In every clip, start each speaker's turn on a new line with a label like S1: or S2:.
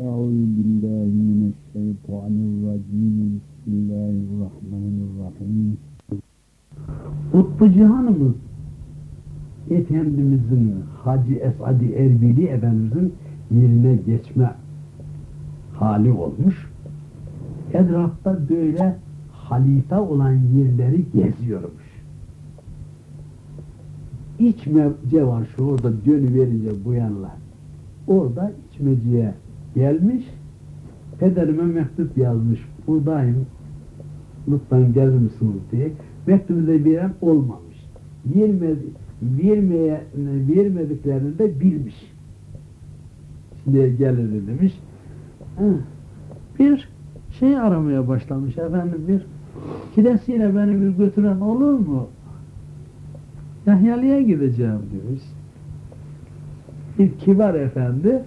S1: أعوذ بالله من الشيطان الرجيم بسم الله الرحمن الرحيم
S2: Kutbu Cihan'ımız Efendimizin Hacı Esadi Erbili Efendimizin yerine geçme hali olmuş. Etrafta böyle halife olan yerleri geziyormuş. İçmece var şu orada dönüverince bu yanlar. Orada içmeciye gelmiş, pederime mektup yazmış, buradayım, lütfen gelir misiniz diye. Mektubu da veren olmamış. Vermedi, vermeye, vermediklerini de bilmiş. Şimdi gelir demiş. Bir şey aramaya başlamış efendim bir kidesiyle beni bir götüren olur mu? Yahyalı'ya gideceğim demiş. Bir kibar efendi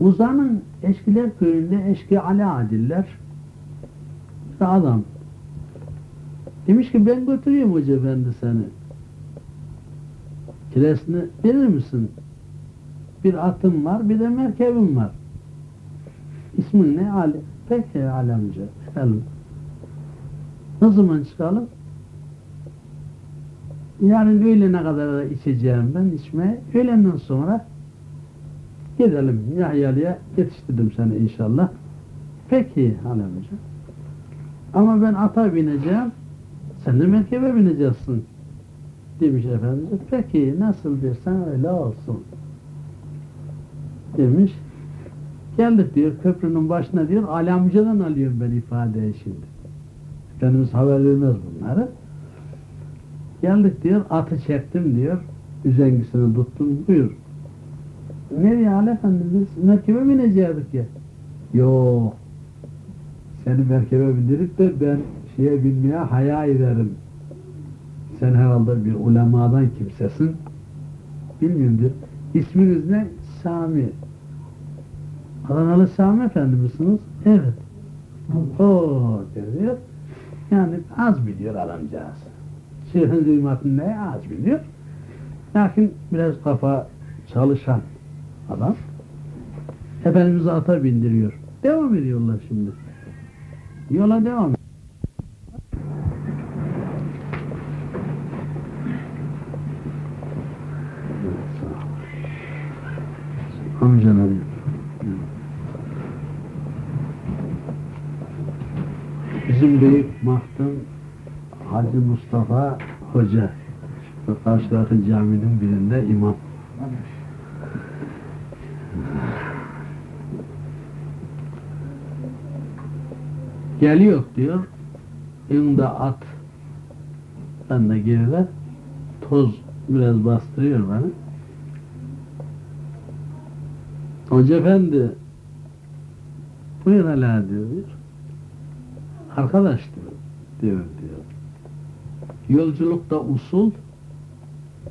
S2: Uzan'ın Eşkiler köyünde Eşki Ali Adiller bir adam demiş ki ben götüreyim hoca efendi seni kiresini verir misin? Bir atım var bir de merkebim var. İsmin ne? Ali. Peki Ali amca. Çıkalım. Ne zaman çıkalım? Yarın öğlene kadar da içeceğim ben içmeye. Öğlenden sonra gidelim Yahyalı'ya yetiştirdim seni inşallah. Peki Ali amca. Ama ben ata bineceğim. Sen de merkebe bineceksin. Demiş efendimiz. Peki nasıl dersen öyle olsun. Demiş. Geldik diyor köprünün başına diyor Ali amcadan alıyorum ben ifadeyi şimdi. Efendimiz haber vermez bunları. Geldik diyor atı çektim diyor. Üzengisini tuttum buyur. Nereye Ali efendi biz merkebe binecektik ya. Yok. Seni merkebe bindirip de ben şeye binmeye haya ederim. Sen herhalde bir ulemadan kimsesin. Bilmiyorum diyor. İsminiz ne? Sami. Adanalı Sami Efendi misiniz? Evet. Oo diyor. Yani az biliyor adamcağız. Şeyhin zeymatın ne az biliyor. Lakin biraz kafa çalışan adam. Efendimiz'i ata bindiriyor. Devam ediyorlar şimdi. Yola devam Amcalarım. Bizim büyük mahtum Hacı Mustafa Hoca. Karşıdaki caminin birinde imam. Geliyor diyor. Yanında at. Ben de geride. Toz biraz bastırıyor beni. Hoca efendi buyur hala diyor. Arkadaş diyor, diyor diyor. Yolculukta usul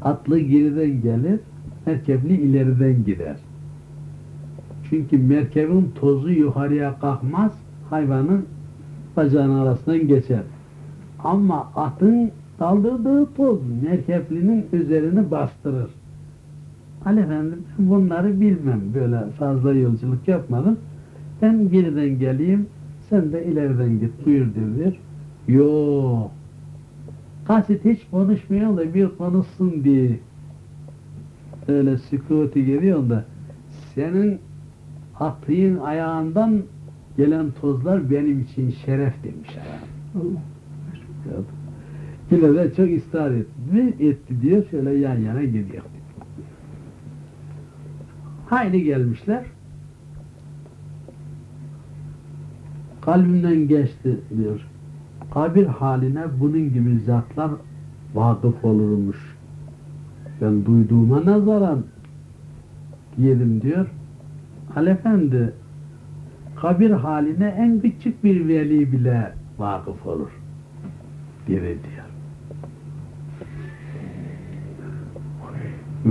S2: atlı geriden gelir, merkepli ileriden gider. Çünkü merkebin tozu yukarıya kalkmaz, hayvanın bacağının arasından geçer. Ama atın kaldırdığı toz merkeplinin üzerini bastırır. Ali efendim bunları bilmem. Böyle fazla yolculuk yapmadım. Ben geriden geleyim, sen de ileriden git buyur diyor. Yok. Kasit hiç konuşmuyor da bir konuşsun diye. Öyle sükutu geliyor da senin atığın ayağından gelen tozlar benim için şeref demiş adam. Yine de çok ısrar etti. etti diyor şöyle yan yana gidiyor. Hayli gelmişler. Kalbimden geçti diyor. Kabir haline bunun gibi zatlar vakıf olurmuş. Ben duyduğuma nazaran yedim diyor. Ali Efendi kabir haline en küçük bir veli bile vakıf olur. Biri diyor.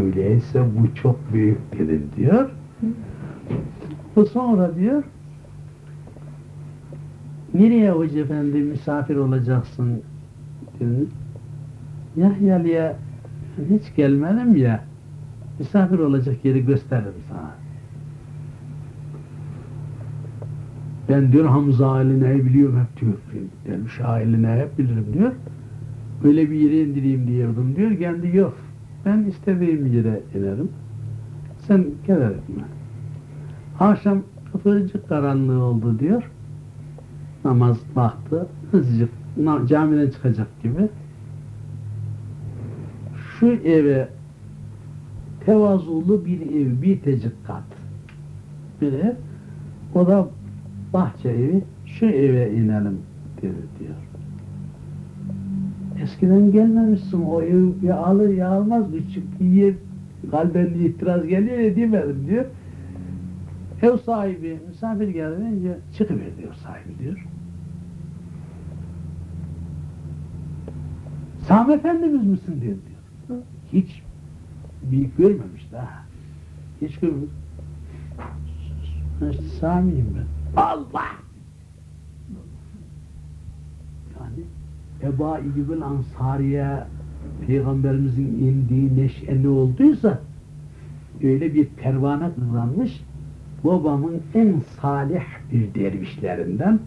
S2: Öyleyse bu çok büyük dedim diyor. Bu sonra diyor nereye hoca efendi misafir olacaksın dedi. Yahyalı'ya hiç gelmedim ya misafir olacak yeri gösteririm sana. Ben diyor Hamza Aline'yi biliyorum hep diyor. Derviş Aline'yi hep bilirim diyor. Öyle bir yere indireyim diyordum diyor. Kendi yok. Ben istediğim yere inerim. Sen gelir etme. Akşam kıpırcık karanlığı oldu diyor. Namaz baktı. Hızlıcık camiden çıkacak gibi. Şu eve tevazulu bir ev, bir tecik kat. Bir ev. O da bahçe evi. Şu eve inelim dedi diyor. Eskiden gelmemişsin o ev ya alır ya almaz küçük yer kalben itiraz geliyor ya demedim diyor. Ev sahibi misafir gelince çıkıver diyor sahibi diyor. Sami Efendimiz misin diyor diyor. Hiç bir görmemiş daha. Hiç görmemiş. İşte Sami'yim ben. Allah! Yani Eba İbn Ansariye Peygamberimizin indiği neşe ne olduysa öyle bir pervane kızlanmış babamın en salih bir dervişlerinden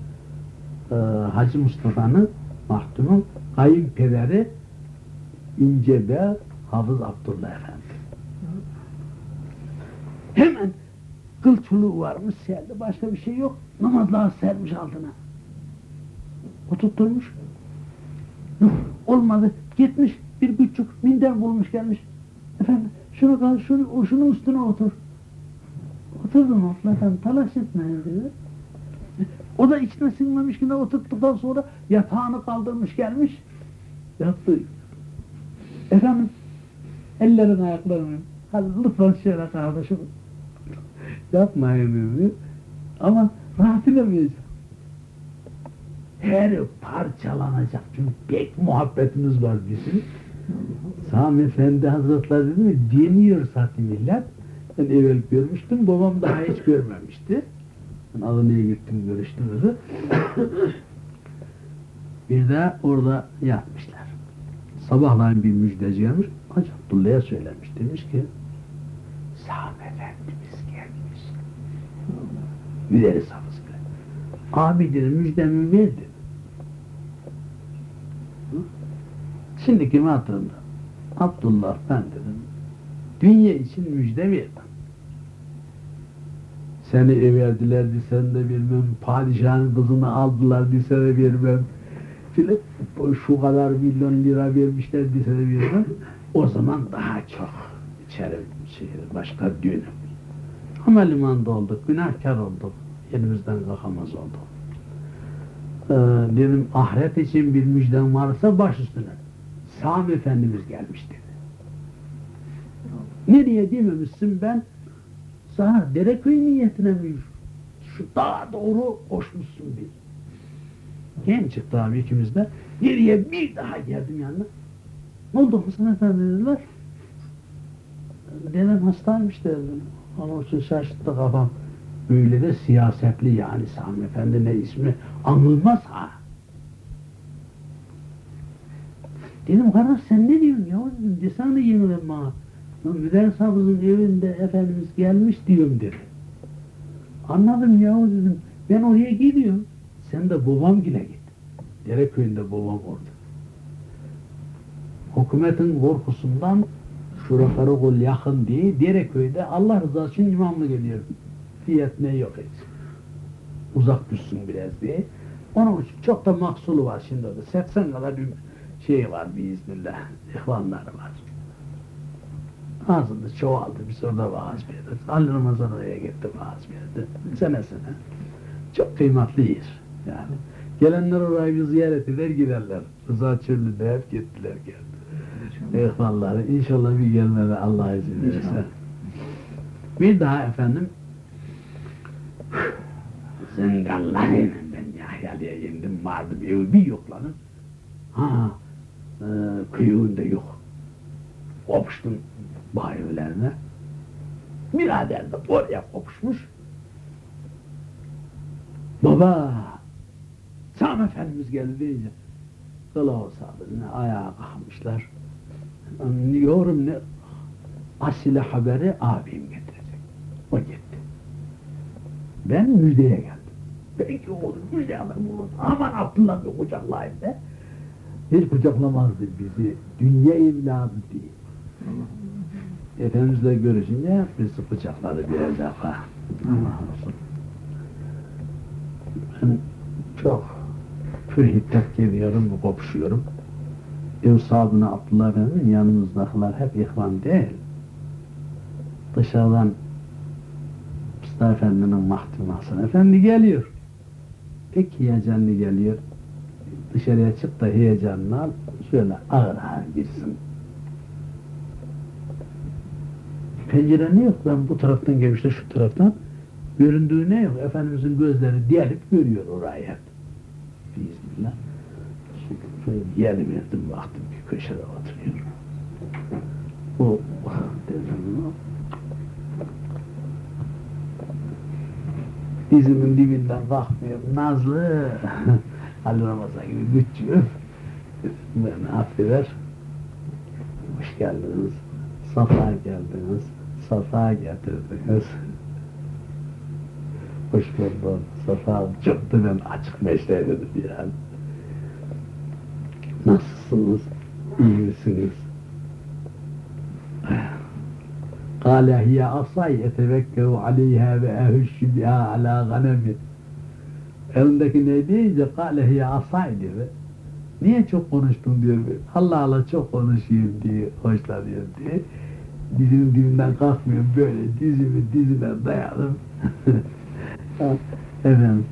S2: e, Hacı Mustafa'nın mahtumun kayınpederi İncebe Hafız Abdullah Efendi. Hemen kıl çuluğu varmış serdi. Başka bir şey yok. Namazlar sermiş altına. Oturtturmuş. Olmadı. Gitmiş bir küçük minder bulmuş gelmiş. Efendim şunu kal, şunu, şunun üstüne otur. Oturdum efendim talaş etmeyin dedi. O da içine sinmemiş yine oturttuktan sonra yatağını kaldırmış gelmiş. Yattı. Efendim ellerin ayaklarını hadi lütfen şöyle kardeşim yapmayın. Ama rahat edemeyeceğim. Her parçalanacak çünkü pek muhabbetimiz var bizim. Sami Efendi Hazretleri dedi mi deniyor zaten millet. Ben evvel görmüştüm, babam daha hiç görmemişti. Ben Adana'ya gittim, görüştüm dedi. bir de orada yatmışlar. Sabahleyin bir müjdeci gelmiş, Hacı Abdullah'a söylemiş. Demiş ki, Sami gelmiş. Güleri safız bile. Abi dedi, müjdemi verdi. Hı? Şimdi kimi hatırımda? Abdullah ben dedim. Dünya için müjde verdim. Seni everdiler desen de vermem, padişahın kızını aldılar dese de vermem. Filan, şu kadar milyon lira vermişler dese de vermem. O zaman daha çok içeri şey, başka düğünüm. Ama limanda olduk, günahkar olduk. Elimizden kalkamaz olduk. Ee, dedim ahiret için bir müjdem varsa baş üstüne. Sami Efendimiz gelmiş dedi. Nereye dememişsin ben? Sana Dereköy niyetine mi? Şu dağa doğru koşmuşsun bir. Genç çıktı abi ikimiz de. Geriye bir daha geldim yanına. Ne oldu Hasan Efendi dediler. Dedem hastaymış dedim. Onun için şaşırttı kafam. Böyle de siyasetli yani Sami Efendi ne ismi anılmaz ha. Dedim kardeş sen ne diyorsun ya? Desene yenilen bana. Müderris Hafız'ın evinde Efendimiz gelmiş diyorum dedi. Anladım ya dedim. Ben oraya gidiyorum. Sen de babam gile git. Dereköy'ünde babam orada. Hükümetin korkusundan şuraları kul yakın diye Dereköy'de Allah rızası için imamlık ediyorum. Fiyat ne yok hiç. Uzak düşsün biraz diye. Onun için çok da mahsulu var şimdi orada. 80 kadar bir şey var biiznillah. İhvanları var. Ağzında çoğaldı. Biz orada vaaz verdik. Ali Ramazan oraya gitti vaaz verdi. Sene sene. Çok kıymetli yer. Yani. Gelenler orayı bir ziyaret eder giderler. Rıza Çöllü'de hep gittiler geldi. İhvanları. İnşallah bir gelmede Allah izin verirse. Bir daha efendim Zıngallayın ben Yahyalı'ya indim vardım evi bir yokladım. Ha, e, kuyuğunda yok. Kopuştum bağ evlerine. Birader de oraya kopuşmuş. Baba, Sami Efendimiz geldi deyince kılavuz sabirine ayağa kalkmışlar. Yorum ne? Asile haberi abim getirecek. O gitti. Ben müjdeye geldim. Peki oğlum güzel adam olur. Aman Abdullah bir kucaklayayım de. Hiç kucaklamazdı bizi. Dünya evladı diye. Efendimizle görüşünce bizi kucakladı bir defa. Allah olsun. Ben çok pür hiddet geliyorum, kopuşuyorum. Sahibine Abdullah Efendi'nin yanımızdakiler hep ihvan değil. Dışarıdan Mustafa Efendi'nin Hasan Efendi geliyor. Pek heyecanlı geliyor. Dışarıya çık da heyecanını al, şöyle ağır ağır girsin. Pencere ne yok? Ben bu taraftan gelmişte şu taraftan. Göründüğü ne yok? Efendimizin gözleri delip görüyor orayı hep. Bismillah. Şöyle yeri verdim baktım bir köşede oturuyor. O dedim. Dizimin dibinden kalkmıyor. Nazlı. Ali Ramazan gibi güçlü. Beni affeder. Hoş geldiniz. Safa geldiniz. Safa getirdiniz. Hoş bulduk. Safa çıktı ben açık mesleğe dedim yani. Nasılsınız? İyi misiniz? Kale hiye asay etevekkehu aleyha ve ehüşşü biha ala ganemi. Elindeki ne deyince kale hiye asay diyor. Niye çok konuştun diyor. Allah Allah çok konuşayım diye hoşlanıyorum diye. Dizinin dibinden kalkmıyorum böyle dizimi dizime dayadım. Efendim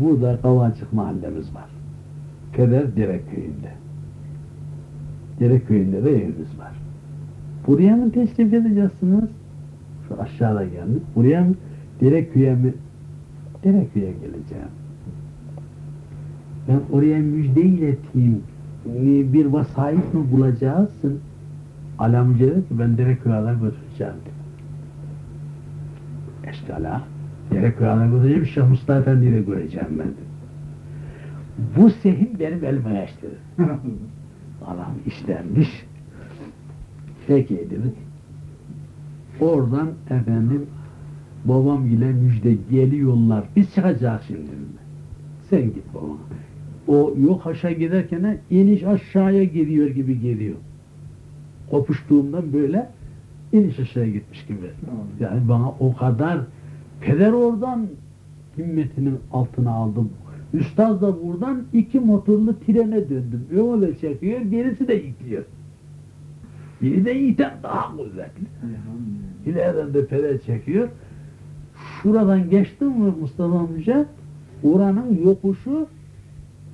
S2: burada Kavacık mahallemiz var. Peder Dereköy'ünde. Dereköy'ünde de evimiz var. Buraya mı teşrif edeceksiniz? Şu aşağıda geldik. Buraya mı? Dereköy'e mi? Dereköy'e geleceğim. Ben oraya müjde ileteyim. Ee, Bir vasayet mi bulacaksın? Alamcı dedi ki ben Dereköy'e götüreceğim dedi. Eşkala. Dereköy'e götüreceğim. Şeyh Mustafa Efendi'yi de göreceğim ben dedi. Bu sehin benim elime geçti. Adam işlenmiş. Peki dedik. Oradan efendim babam ile müjde geliyorlar. Biz çıkacağız şimdi. Sen git babama. O yok aşağı giderken iniş aşağıya geliyor gibi geliyor. Kopuştuğumdan böyle iniş aşağıya gitmiş gibi. Yani bana o kadar peder oradan himmetinin altına aldım. Üstaz da buradan iki motorlu trene döndüm. Öyle çekiyor, gerisi de yıkıyor. Biri de iten daha kuvvetli. İleriden de peder çekiyor. Şuradan geçtim mi Mustafa amca? Oranın yokuşu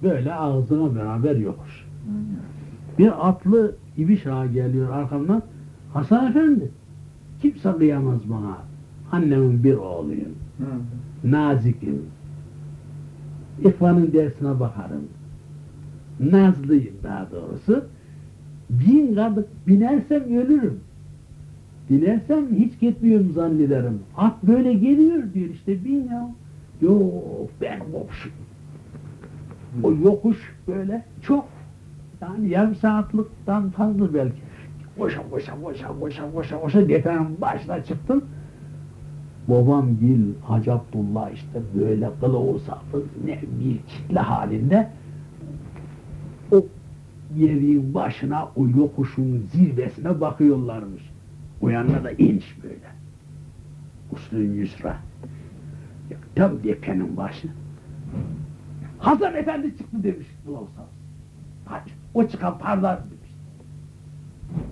S2: böyle ağzına beraber yokuş. Bir atlı ibiş ağa geliyor arkamdan. Hasan Efendi, kimse kıyamaz bana. Annemin bir oğluyum. Nazikim. İhvanın dersine bakarım. Nazlıyım daha doğrusu. Bin kadık binersem ölürüm. Binersem hiç gitmiyorum zannederim. At böyle geliyor diyor işte bin ya. Yok ben kopuşum. O yokuş böyle çok yani yarım saatlikten fazla belki. Koşa koşa koşa koşa koşa koşa depenin başına çıktım. Babam Gil Hacı işte böyle kılavuz sapı ne bir kitle halinde o yerin başına o yokuşun zirvesine bakıyorlarmış. O yanına da iniş böyle. Uslun Yusra. Tam depenin başı. Hasan Efendi çıktı demiş sapı. Kaç, o çıkan pardar demiş.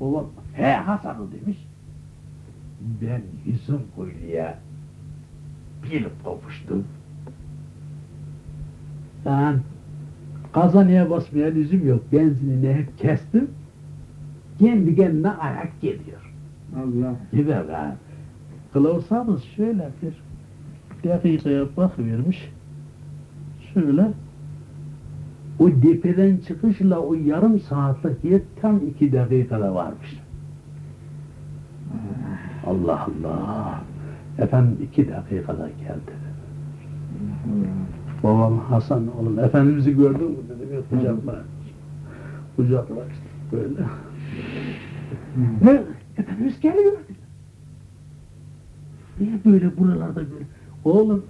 S2: Babam he Hasan'ı demiş. Ben yüzüm kuyruya bir kopuştum. Ben kazanıya basmaya lüzum yok. Benzinini hep kestim. Kendi kendine ayak geliyor.
S1: Allah.
S2: Gider ha. Kılavuzamız şöyle bir dakikaya bakıvermiş. Şöyle o depeden çıkışla o yarım saatlik yer tam iki dakikada varmış. Allah Allah. Efendim iki dakikada geldi. Babam Hasan oğlum Efendimiz'i gördün mü dedim yok kucakla. Kucakla işte böyle. Ne? Efendimiz geliyor dedi. Niye böyle buralarda böyle? Oğlum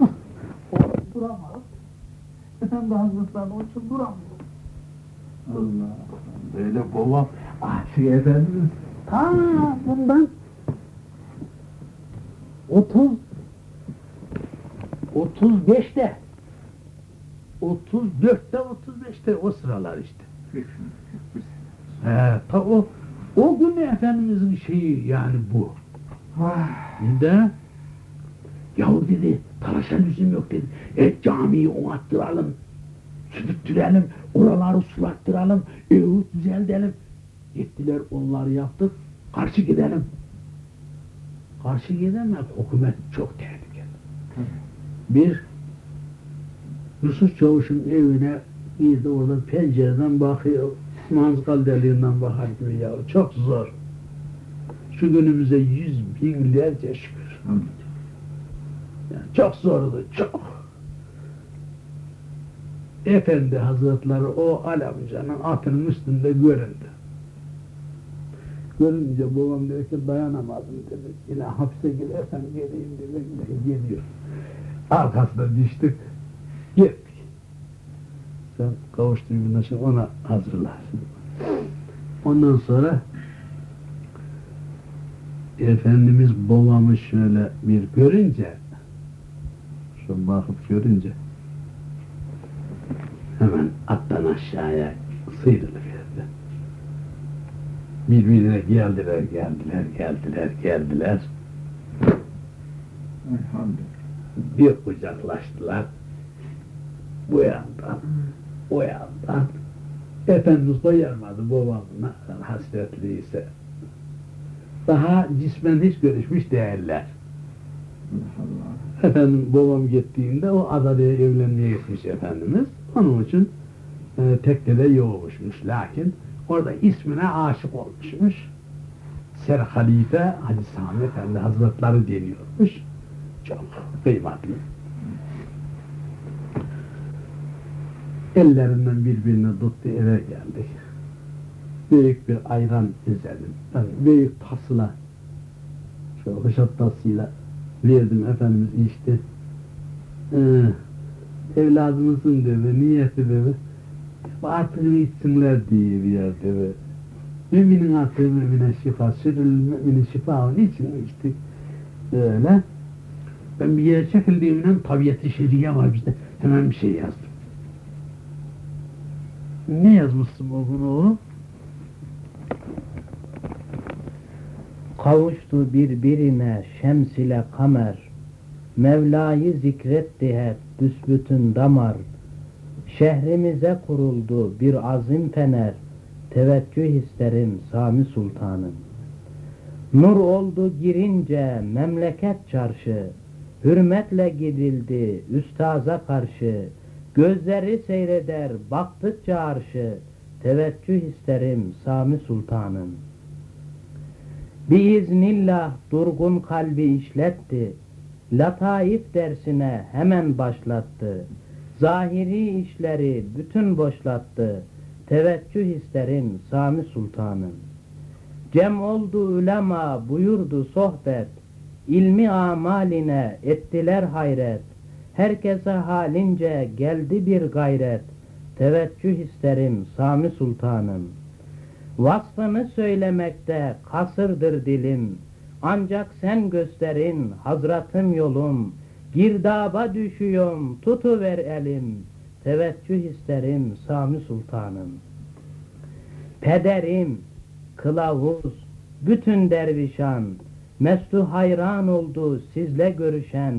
S2: duramaz. Efendi Hazretleri onun için duramıyor.
S1: Allah. Böyle babam
S2: Aşık Efendimiz ta bundan 30 35'te 34'te 35'te o sıralar işte. He, ta o o gün Efendimizin şeyi yani bu. De yahu dedi talaşa lüzum yok dedi. E camiyi onattıralım, sürdürelim, oraları sulattıralım, evi düzeltelim. Gittiler onları yaptık, karşı gidelim. Karşı gidemez, hükümet çok tehlikeli. Bir, Yusuf Çavuş'un evine bir de orada pencereden bakıyor, manzgal deliğinden bakar gibi ya, çok zor. Şu günümüze yüz binlerce şükür. Yani çok zordu, çok. Efendi Hazretleri o Alamca'nın atının üstünde göründü. Görünce babam dedi ki dayanamadım dedi. Yine hapse gidersen geleyim dedi. Geliyor. Arkasına düştük. Gittik. Sen kavuştuğun için ona hazırlar. Ondan sonra Efendimiz babamı şöyle bir görünce şu bakıp görünce hemen attan aşağıya sıyrılıverdi. Birbirine geldiler, geldiler, geldiler, geldiler.
S1: Elhamdülillah.
S2: Bir kucaklaştılar. Bu yandan, o yandan. Efendimiz doyarmadı babamın hasretliyse. Daha cismen hiç görüşmüş değiller.
S1: Allah.
S2: Efendim babam gittiğinde o Adalı'ya evlenmeye gitmiş Efendimiz. Onun için e, tekkede yoğmuşmuş. Lakin orada ismine aşık olmuşmuş. Ser Halife Hacı Sami Efendi Hazretleri deniyormuş. Çok kıymetli. Ellerinden birbirini tuttu eve geldik. Büyük bir ayran izledim. Yani büyük tasla şu hışat tasıyla verdim Efendimiz içti. Ee, evladımızın dedi, niyeti dedi. Artık içsinler diye bir yer dedi. Müminin artığı mümine şifa, sürül müminin şifa onun için içtik. Öyle. Ben bir yere çekildiğimden tabiatı şeriye var bizde. Hemen bir şey yazdım. Ne yazmışsın o gün oğlum?
S3: Kavuştu birbirine şems ile kamer, Mevla'yı zikretti hep büsbütün damar. Şehrimize kuruldu bir azim fener, Teveccüh isterim Sami Sultanım. Nur oldu girince memleket çarşı, Hürmetle gidildi üstaza karşı, Gözleri seyreder baktıkça arşı, Teveccüh isterim Sami Sultanım. Biiznillah durgun kalbi işletti. Lataif dersine hemen başlattı. Zahiri işleri bütün boşlattı. Teveccüh isterim Sami Sultanım. Cem oldu ulema buyurdu sohbet. İlmi amaline ettiler hayret. Herkese halince geldi bir gayret. Teveccüh isterim Sami Sultanım. Vasfını söylemekte kasırdır dilim. Ancak sen gösterin hazratım yolum. Girdaba düşüyorum tutuver elim. Teveccüh isterim Sami Sultanım. Pederim, kılavuz, bütün dervişan, Mestu hayran oldu sizle görüşen,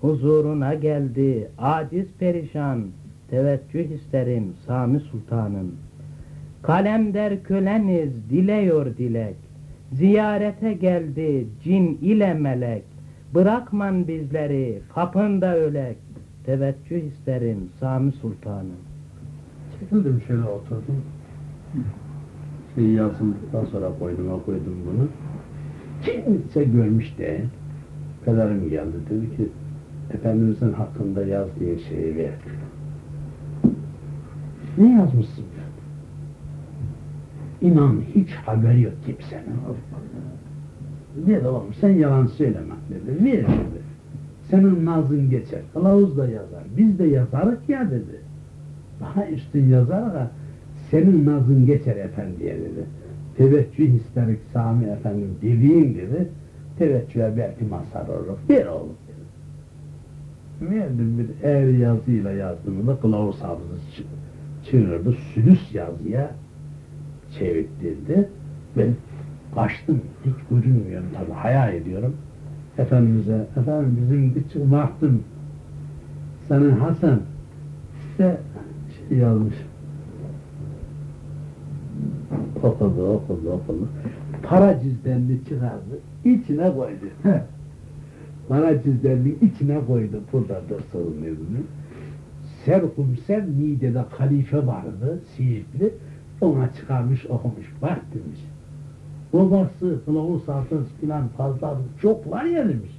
S3: Huzuruna geldi aciz perişan, Teveccüh isterim Sami Sultanım. Kalem der köleniz dileyor dilek. Ziyarete geldi cin ile melek. Bırakman bizleri kapında ölek. Teveccüh isterim Sami Sultanım.
S2: Çekildim şöyle oturdum. Şeyi yazıldıktan sonra koydum, koydum bunu. Kimse görmüş değil. Pederim geldi dedi ki Efendimizin hakkında yazdığı şeyi ver. Ne yazmışsın? İnan hiç haber yok kimsenin. Dedi oğlum sen yalan söyleme dedi. Ver dedi. senin nazın geçer. Kılavuz da yazar. Biz de yazarık ya dedi. Daha üstün yazar da senin nazın geçer efendiye dedi. Teveccüh isterik Sami efendim dediğin dedi. Teveccühe belki mazhar olur. Bir oğlum dedi. Verdim bir eğer yazıyla yazdığımda kılavuz hafızı çı- çığırdı. Südüs yazıya çevirdi. Ben kaçtım. Hiç görünmüyorum tabi. Hayal ediyorum. Efendimiz'e, efendim bizim küçük baktım. Senin Hasan işte şey yazmış. Okudu, okudu, okudu. Para cüzdanını çıkardı, içine koydu. Para cüzdanını içine koydu. Burada dursun dedi. Serkumser Niğde'de halife vardı, Siirtli. Ona çıkarmış, okumuş. Bak demiş. Babası, kılavuz hafız filan fazla çok var ya demiş.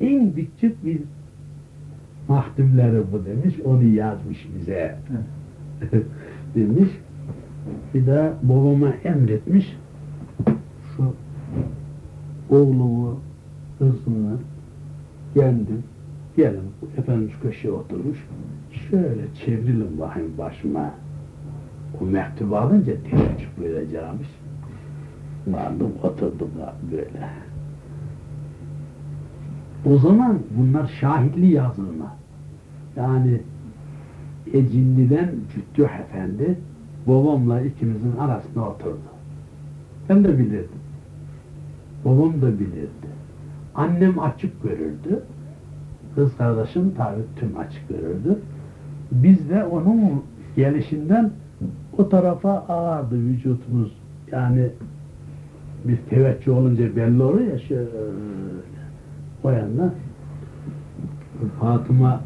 S2: En küçük bir mahdumları bu demiş. Onu yazmış bize. demiş. Bir de babama emretmiş. Şu oğlumu, kızını kendim gelin efendim şu köşeye oturmuş. Şöyle çevrilin bakayım başıma. O mektubu alınca teveccüh vereceğimiş. Vardım oturdum böyle. O zaman bunlar şahitli yazılma. Yani Ecinli'den Cüttüh Efendi babamla ikimizin arasında oturdu. Ben de bilirdim. Babam da bilirdi. Annem açık görürdü. Kız kardeşim tabi tüm açık görürdü. Biz de onun gelişinden o tarafa ağırdı vücutumuz. Yani bir teveccüh olunca belli oluyor ya şöyle o yana Fatıma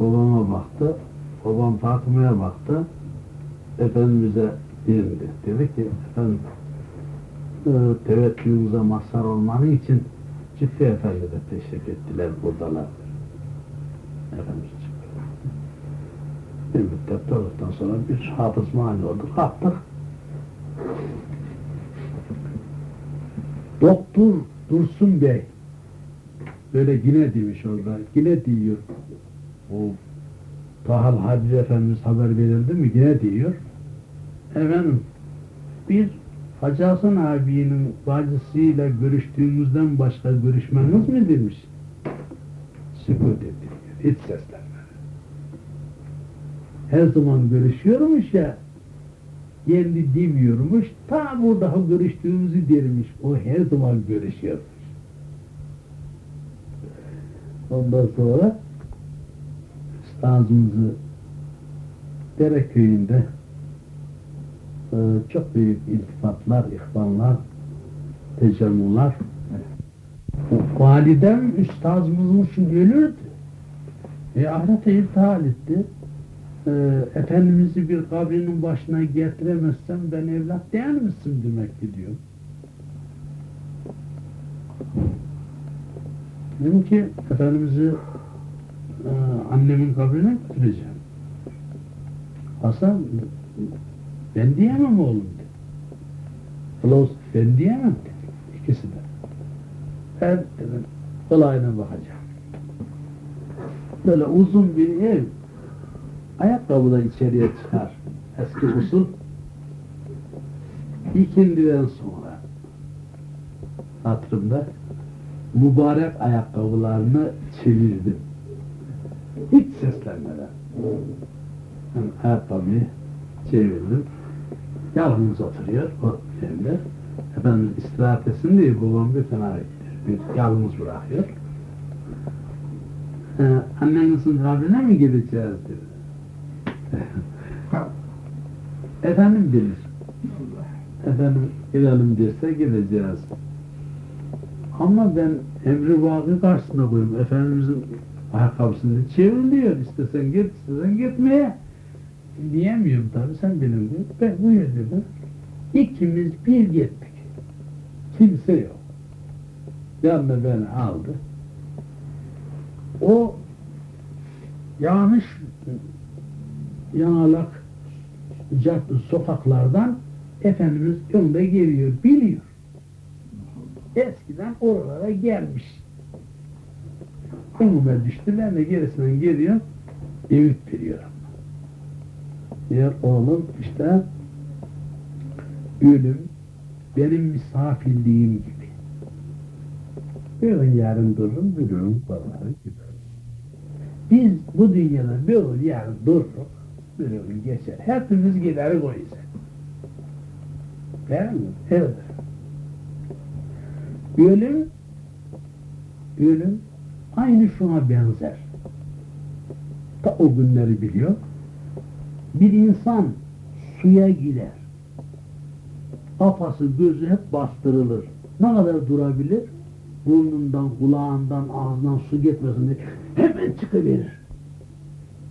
S2: babama baktı. Babam Fatıma'ya baktı. Efendimiz'e indi. Dedi ki efendim e, teveccühünüze mazhar olmanın için Ciddi Efendi de teşrif ettiler buradalar. Efendimiz çıktı. Bir müddet olduktan sonra bir hafız mani olduk. Kalktık. Doktor Dursun Bey böyle yine demiş orada. Yine diyor. O Tahal Hacı Efendimiz haber verildi mi? Yine diyor. Efendim bir Hacı Hasan abinin bacısıyla görüştüğümüzden başka görüşmeniz mi demiş. Sükut etti. Hiç seslenmedi. Her zaman görüşüyormuş ya kendi demiyormuş. Ta burada görüştüğümüzü dermiş. O her zaman görüşüyormuş. Ondan sonra üstazımızı Dere köyünde e, çok büyük iltifatlar, ihvanlar, tecemmüller. Validem üstazımızın için ölürdü. E, ahirete irtihal etti. E, Efendimiz'i bir kabrinin başına getiremezsem ben evlat değil misin demek diyor. Dedim ki Efendimiz'i e, annemin kabrine götüreceğim. Hasan ben diyemem oğlum dedi. Kılavuz ben diyemem dedi. İkisi de. Ben dedim kolayına bakacağım. Böyle uzun bir ev. Ayakkabı da içeriye çıkar. Eski usul. İkindiden sonra hatırımda mübarek ayakkabılarını çevirdim. Hiç seslenmeden. Yani ayakkabıyı çevirdim. Yalnız oturuyor o evde. Efendim istirahat etsin diye babam bir fena bir yalnız bırakıyor. Ee, annenizin kabrine mi gideceğiz dedi. Efendim bilir. Efendim gidelim derse gideceğiz. Ama ben emri vakı karşısına koyayım. Efendimizin ayakkabısını çevriliyor. İstesen git, istesen gitmeye. Diyemiyorum tabi sen bilin diyor. Ben buyur dedim. İkimiz bir gittik. Kimse yok. Yanına beni aldı. O yanlış yanalak cadde sokaklardan Efendimiz önde geliyor, biliyor. Eskiden oralara gelmiş. önüme düştü. Ben de gerisinden geliyorum. Öğüt veriyorum. Diyor oğlum işte ölüm benim misafirliğim gibi. Böyle yarın dururum, ölürüm, vallahi gider. Biz bu dünyada böyle yarın dururuz, böyle geçer. Hepimiz gideriz o yüzden. Değil mi? Evet. Ölüm, ölüm aynı şuna benzer. Ta o günleri biliyor. Bir insan suya gider. Kafası, gözü hep bastırılır. Ne kadar durabilir? Burnundan, kulağından, ağzından su gitmesin diye hemen çıkıverir.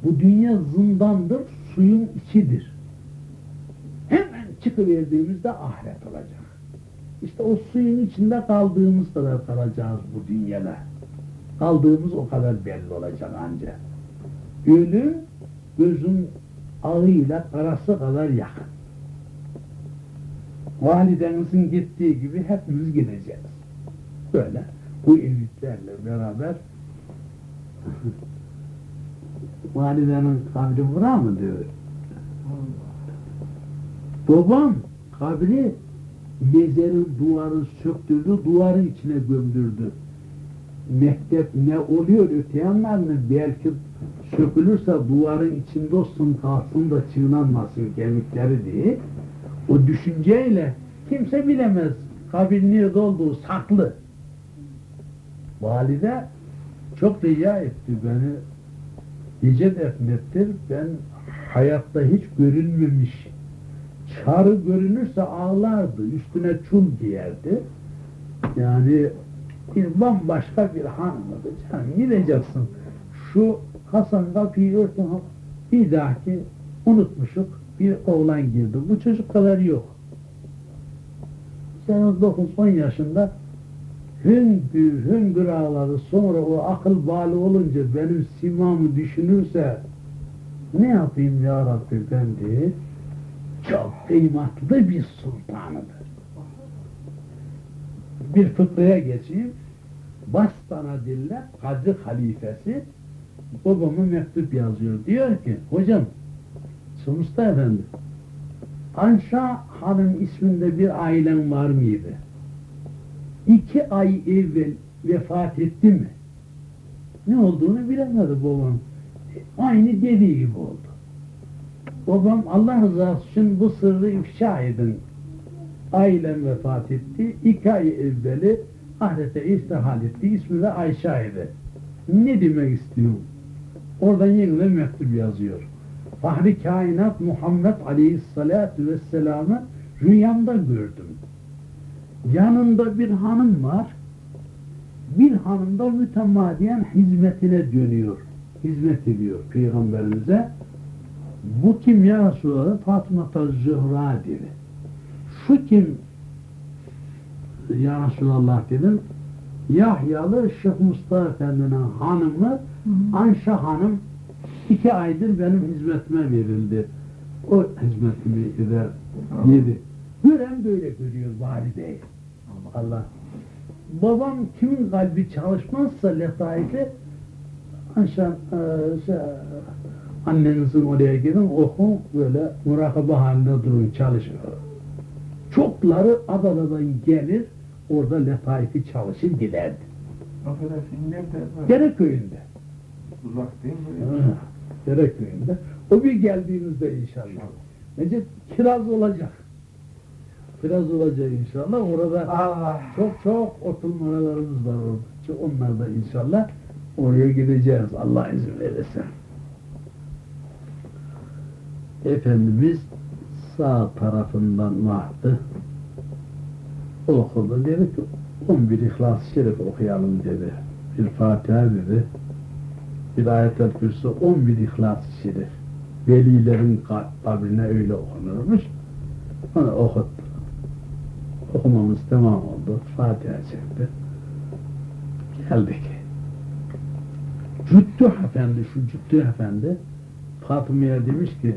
S2: Bu dünya zindandır, suyun içidir. Hemen çıkıverdiğimizde ahiret olacak. İşte o suyun içinde kaldığımız kadar kalacağız bu dünyada. Kaldığımız o kadar belli olacak ancak. Ölüm gözün ağıyla karası kadar yakın. Validenizin gittiği gibi hepimiz gideceğiz. Böyle bu evliliklerle beraber validenin kabri bura mı diyor. Babam kabri mezarın duvarı söktürdü, duvarın içine gömdürdü. Mektep ne oluyor öte yanlarını belki sökülürse duvarın içinde olsun kalsın da çiğnanmasın kemikleri diye o düşünceyle kimse bilemez kabir nerede olduğu saklı. Valide çok rica etti beni gece defnettir. Ben hayatta hiç görünmemiş çarı görünürse ağlardı üstüne çul giyerdi. Yani bir bambaşka bir hanımdı canım gideceksin şu Hasan kapıyı örtün bir dahaki unutmuşuk bir oğlan girdi. Bu çocuk kadar yok. Sen 9-10 yaşında hüngür hüngür ağladı sonra o akıl bağlı olunca benim simamı düşünürse ne yapayım ya Rabbi ben diye çok kıymetli bir sultanıdır. Bir fıkraya geçeyim. Bastana dille Kadri halifesi babama mektup yazıyor. Diyor ki hocam Sonuçta efendi Anşa Hanım isminde bir ailen var mıydı? İki ay evvel vefat etti mi? Ne olduğunu bilemedi babam. Aynı dediği gibi oldu. Babam Allah rızası için bu sırrı ifşa edin. Ailem vefat etti. İki ay evveli ahirete istihal etti. İsmi de Ayşe'ydi. Ne demek istiyorum? Oradan yeniden mektup yazıyor. Fahri kainat Muhammed Aleyhisselatü Vesselam'ı rüyamda gördüm. Yanında bir hanım var. Bir hanım da mütemadiyen hizmetine dönüyor. Hizmet ediyor Peygamberimize. Bu kim ya Resulallah? Fatıma Zühra dedi. Şu kim ya Resulallah dedim. Yahyalı Şeyh Mustafa Efendi'nin hanımı Anşa Hanım iki aydır benim hizmetime verildi. O hizmetimi eder yedi. Gören böyle görüyor valideyi. Allah. Babam kimin kalbi çalışmazsa letaifi aşağı e, şey, annenizin oraya gidin okun böyle murakabe halinde durun çalışın. Çokları Adana'dan gelir orada letaifi çalışır giderdi.
S4: Affedersin nerede?
S2: Dere köyünde.
S4: Uzak değil mi?
S2: Dere köyünde. O bir geldiğimizde inşallah. Necip kiraz olacak. Kiraz olacak inşallah. Orada
S4: Allah.
S2: çok çok oturmalarımız var orada. Çok Onlar da inşallah oraya gideceğiz. Allah izin verirse. Efendimiz sağ tarafından vardı. Okudu. Dedi ki 11 İhlas-ı Şerif okuyalım dedi. Bir Fatiha dedi. Bir ayet-el kürsü 11 İhlas-ı Şerif. Velilerin kabrine öyle okunurmuş. Onu okuttu. Okumamız tamam oldu. Fatiha çekti. Geldik. Cüddü Efendi, şu Cüddü Efendi Fatıma'ya demiş ki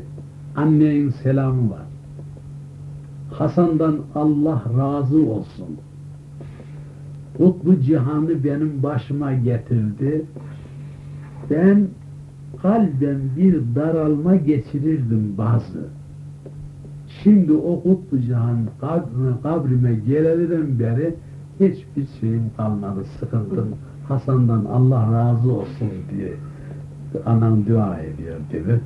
S2: annenin selamı var. Hasan'dan Allah razı olsun. kutbu cihanı benim başıma getirdi. Ben kalben bir daralma geçirirdim bazı. Şimdi o kutbu cihan kabrime, kabrime geleliden beri hiçbir şeyim kalmadı, sıkıntım. Hasan'dan Allah razı olsun diye anam dua ediyor dedi.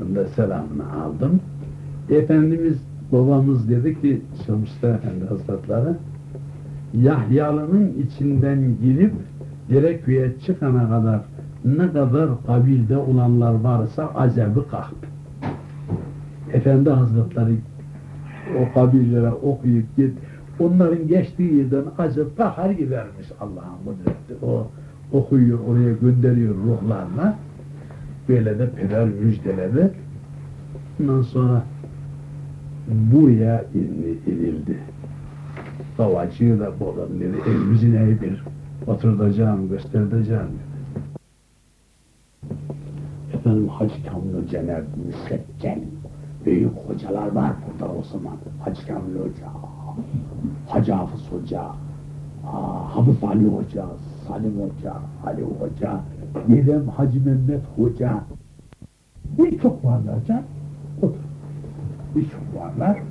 S2: Ben de selamını aldım. Efendimiz babamız dedi ki Şams'ta Efendi Hazretleri Yahyalı'nın içinden girip Direkköy'e çıkana kadar ne kadar kabilde olanlar varsa azabı kalktı. Efendi Hazretleri o kabirlere okuyup git, onların geçtiği yerden acı bakar gidermiş Allah'ın kudreti. O okuyor, oraya gönderiyor ruhlarla. Böyle de peder müjdeledi. Ondan sonra buraya in- inildi. Davacıyı da bulalım dedi. Evimizin evidir. Oturtacağım, göstereceğim dedi. Efendim Hacı Kamil Cener Müslekken büyük hocalar var burada o zaman. Hacı Kamil Hoca, Hacı Hafız Hoca, Hafız Ali Hoca, Salim Hoca, Ali Hoca, Yedem Hacı Mehmet Hoca. Birçok varlar can. Birçok varlar.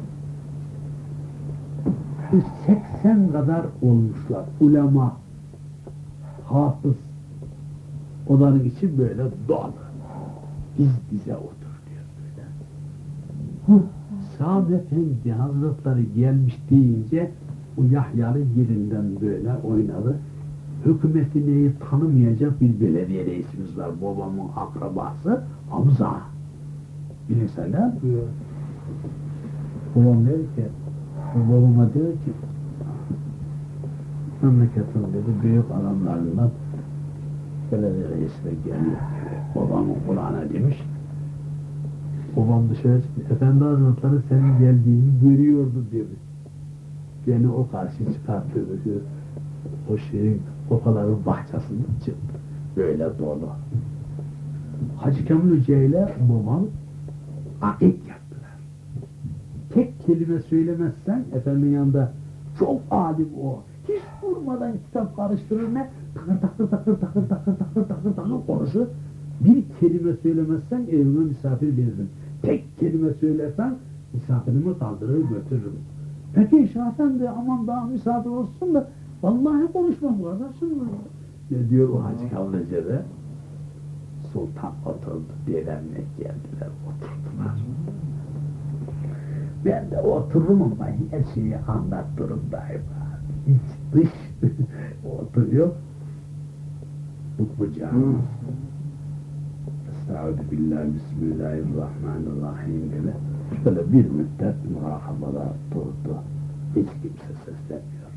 S2: 80 kadar olmuşlar. Ulema, hafız, Onların için böyle dolu. Biz bize otur. Sami Efendi Hazretleri gelmiş deyince o Yahya'nın yerinden böyle oynadı. Hükümetini tanımayacak bir belediye reisimiz var. Babamın akrabası Hamza. Yapıyor? Babam der ki, babama diyor ki, memleketin dedi büyük adamlarından belediye reisine geliyor. Babamın kulağına demiş. Babam dışarı çıktı. Efendi Hazretleri senin geldiğini görüyordu demiş. Beni o karşı çıkarttı. Şu, o şeyin kokaların bahçesinde çıktı. Böyle dolu. Hacı Kamil Hoca ile babam akit yaptılar. Tek kelime söylemezsen efendinin yanında çok alim o. Hiç durmadan kitap karıştırır ne? Takır takır takır takır takır takır takır takır konuşur. Bir kelime söylemezsen evime misafir verirsin. Tek kelime söylersen misafirimi kaldırır götürürüm. Peki şahsen de aman daha misafir olsun da vallahi konuşmam kardeşim. Ne diyor o Hacı Kavlıca'da? Sultan oturdu, dedemle geldiler, oturdular. Ben de otururum ama her şeyi anlattırım daima. İç dış oturuyor. أعوذ بالله بسم الله الرحمن الرحيم gibi böyle bir müddet mürakabada durdu. Hiç kimse seslenmiyor.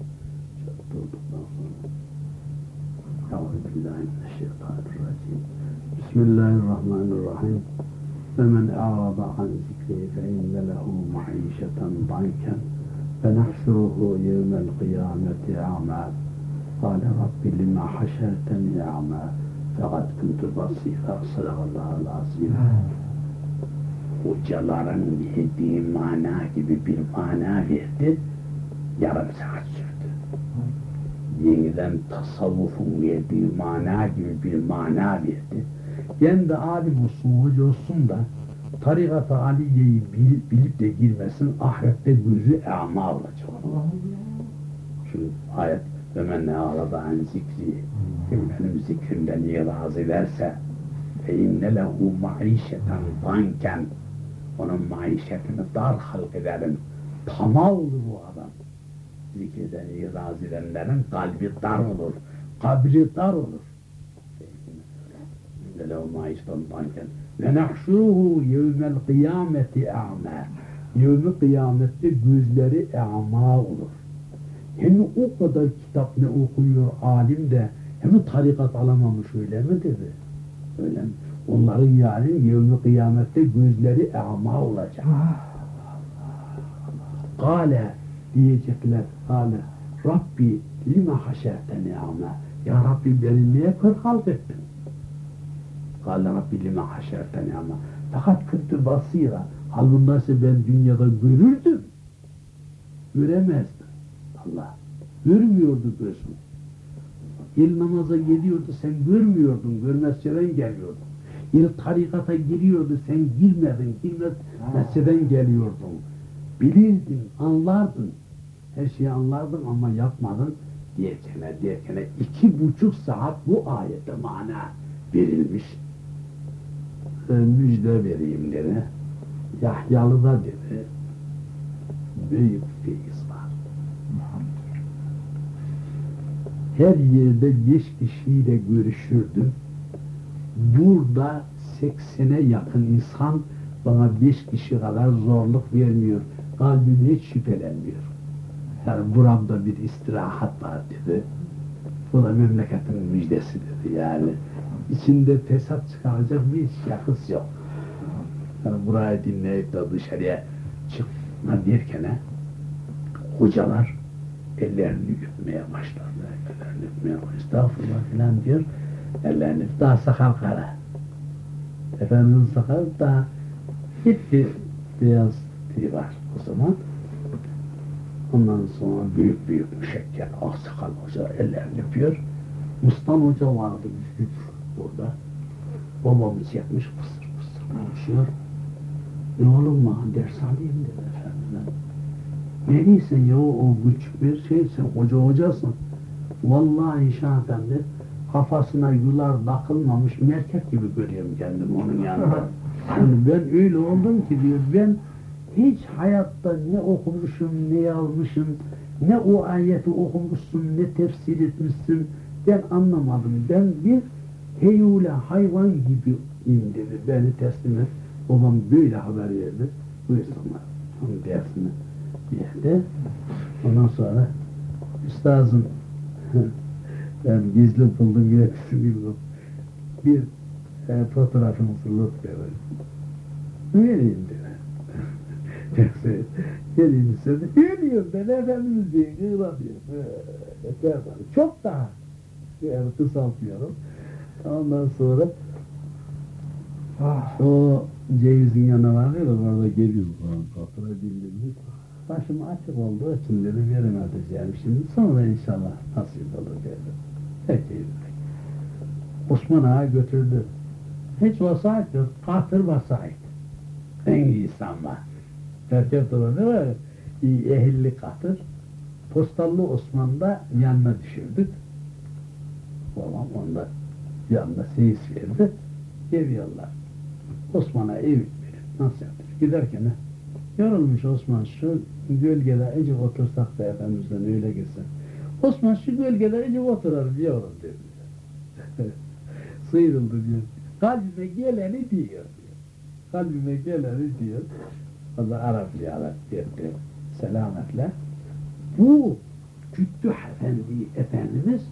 S2: أعوذ بالله من الشيطان الرجيم. بسم الله الرحمن الرحيم. فمن أعرض عن ذكري فإن له معيشة ضنكا فنحشره يوم القيامة أعمى. قال رب لما حشرتني أعمى. Fakat kültür vasıfa sallallahu lazim. Hmm. Hocaların verdiği mana gibi bir mana verdi, yarım saat sürdü. Hmm. Yeniden tasavvufun verdiği mana gibi bir mana verdi. Ben de alim usulü olsun da tarikat-ı Aliye'yi bilip, bilip de girmesin, ahirette gözü ama olacak. Şu ayet ve men ne ağladı an zikri kim benim zikrimden iraz ederse fe inne lehu maişeten danken onun maişetini dar halk ederim. Tamam olur bu adam. Zikreden iraz edenlerin kalbi dar olur. Kabri dar olur. lehu maişeten danken ve nahşuruhu yevmel kıyameti a'ma yevmi kıyamette gözleri a'ma olur. Hem o kadar kitap ne okuyor alim de hem tarikat alamamış öyle mi dedi? Öyle mi? Onların yani yevmi kıyamette gözleri a'ma olacak. Kale diyecekler. Kale Rabbi lima haşerteni a'ma Ya Rabbi beni niye kır halk ettin? Kale Rabbi lima haşerteni a'ma Fakat küntü basira. Halbundaysa ben dünyada görürdüm. Göremezdim. Allah. Görmüyordu gözün. İl namaza geliyordu, sen görmüyordun, görmezçeden geliyordun. İl tarikata giriyordu, sen girmedin, girmezçeden geliyordun. Bilirdin, anlardın. Her şeyi anlardın ama yapmadın diyekene diyekene iki buçuk saat bu ayete mana verilmiş. E, müjde vereyim dedi. Yahyalı'da dedi. Büyük feyiz var. Her yerde beş kişiyle görüşürdüm. Burada seksene yakın insan bana beş kişi kadar zorluk vermiyor. Kalbim hiç şüphelenmiyor. Yani buramda bir istirahat var dedi. Bu da memleketin müjdesi dedi yani. İçinde fesat çıkaracak bir şahıs yok. Yani burayı dinleyip de dışarıya çıkma derken hocalar ellerini öpmeye başladı. Ellerini öpmeye başladı. Estağfurullah filan diyor. Ellerini daha sakal kara. Efendimizin sakalı daha hep bir beyaz tüy var o zaman. Ondan sonra büyük büyük müşekkel aksakal hoca ellerini öpüyor. Mustan hoca vardı burada. Babamız yapmış fısır fısır konuşuyor. Ne oğlum bana ders alayım dedi efendim. Diyorsun ya o küçük bir şeysin, hoca hocasın. Vallahi Şah Efendi kafasına yular takılmamış merkep gibi görüyorum kendimi onun yanında. Yani ben öyle oldum ki diyor ben hiç hayatta ne okumuşum, ne yazmışım, ne o ayeti okumuşsun, ne tefsir etmişsin, ben anlamadım. Ben bir heyule hayvan gibi dedi, beni teslim et. Babam böyle haber verdi. Buyursunlar, onun dersini verdi. Ondan sonra üstazım, ben gizli buldum yetkisi bildim. Bir e, fotoğrafınızı lütfedin. Vereyim dedi. Geleyim istedi. Geliyorum ben Efendimiz diye. Yeter bana. Çok daha yani kısaltıyorum. Ondan sonra
S4: Ah,
S2: o cevizin yanına varıyor da orada geliyor falan fatura bildiğimiz. Başım açık olduğu için dedi veremeyeceğim şimdi. Sonra inşallah nasip olur dedi. Peki. Osman Ağa götürdü. Hiç vasayet yok. Katır vasayet. En iyi sanma. Erkek dolanı ehilli katır. Postallı Osman'da yanına düşürdük. Babam onda yanına seyis verdi. Geliyorlar. Osman'a ev. Nasıl yaptık? Giderken yorulmuş Osman şu gölgede ecik otursak da Efendimiz'den öyle gitsin. Osman şu gölgede ecik oturalım yavrum dedi. Sıyrıldı diyor. Kalbime geleni diyor. diyor. Kalbime geleni diyor. O da Araplıyarak gitti. Selametle. Bu Cüddüh Efendi Efendimiz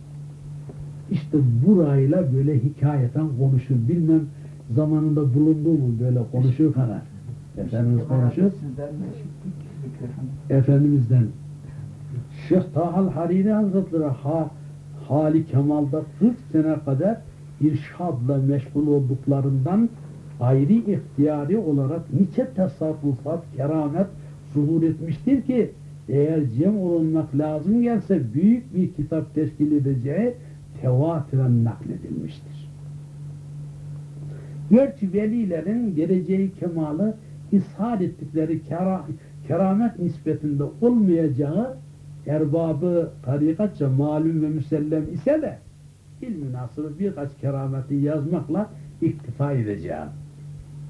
S2: işte burayla böyle hikayeten konuşur. Bilmem zamanında bulundu mu böyle konuşur falan. Efendimiz konuşur. Efendimiz'den Şeyh Tahal Hariri Hazretleri ha, hali kemalda 40 sene kadar irşadla meşgul olduklarından ayrı ihtiyari olarak nice tasarrufat, keramet zuhur etmiştir ki eğer cem olunmak lazım gelse büyük bir kitap teşkil edeceği tevatiren nakledilmiştir. Gerçi velilerin geleceği kemalı ishar ettikleri kera, keramet nispetinde olmayacağı erbabı tarikatça malum ve müsellem ise de ilmi nasıl birkaç kerameti yazmakla iktifa edeceğim.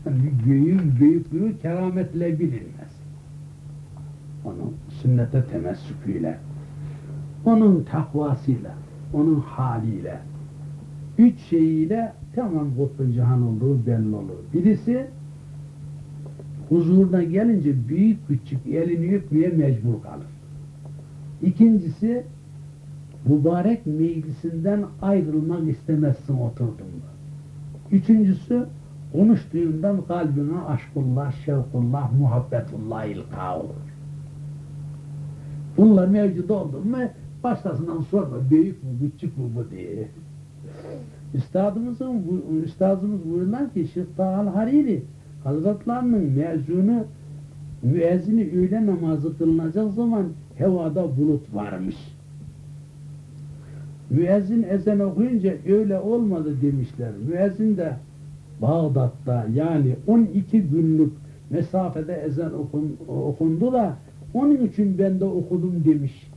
S2: Yani göğün büyüklüğü kerametle bilinmez. Onun sünnete temessüküyle, onun takvasıyla, onun haliyle, üç şeyiyle tamam kutlu cihan olduğu belli olur. Birisi huzuruna gelince büyük küçük elini öpmeye mecbur kalır. İkincisi mübarek meclisinden ayrılmak istemezsin oturduğunda. Üçüncüsü konuştuğundan kalbine aşkullah, şevkullah, muhabbetullah ilka olur. Bunlar mevcut oldu mu başkasından sorma büyük mü küçük mü bu diye. Üstadımızın, üstadımız buyurulan ki Şeyh Tahal Hariri Hazretlerinin mezunu müezzini öğle namazı kılınacak zaman hevada bulut varmış. Müezzin ezan okuyunca öyle olmadı demişler. Müezzin de Bağdat'ta yani 12 günlük mesafede ezan okun, okundu da onun için ben de okudum demiş.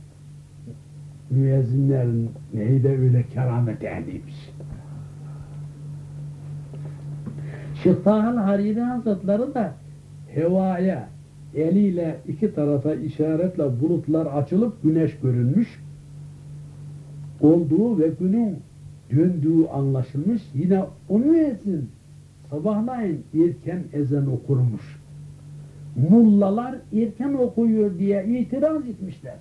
S2: Müezzinlerin neyde öyle keramet ehliymiş. Şeyh Tahal Hariri Hazretleri de hevaya eliyle iki tarafa işaretle bulutlar açılıp güneş görünmüş olduğu ve günün döndüğü anlaşılmış. Yine o müezzin sabahleyin erken ezan okurmuş. Mullalar erken okuyor diye itiraz etmişler.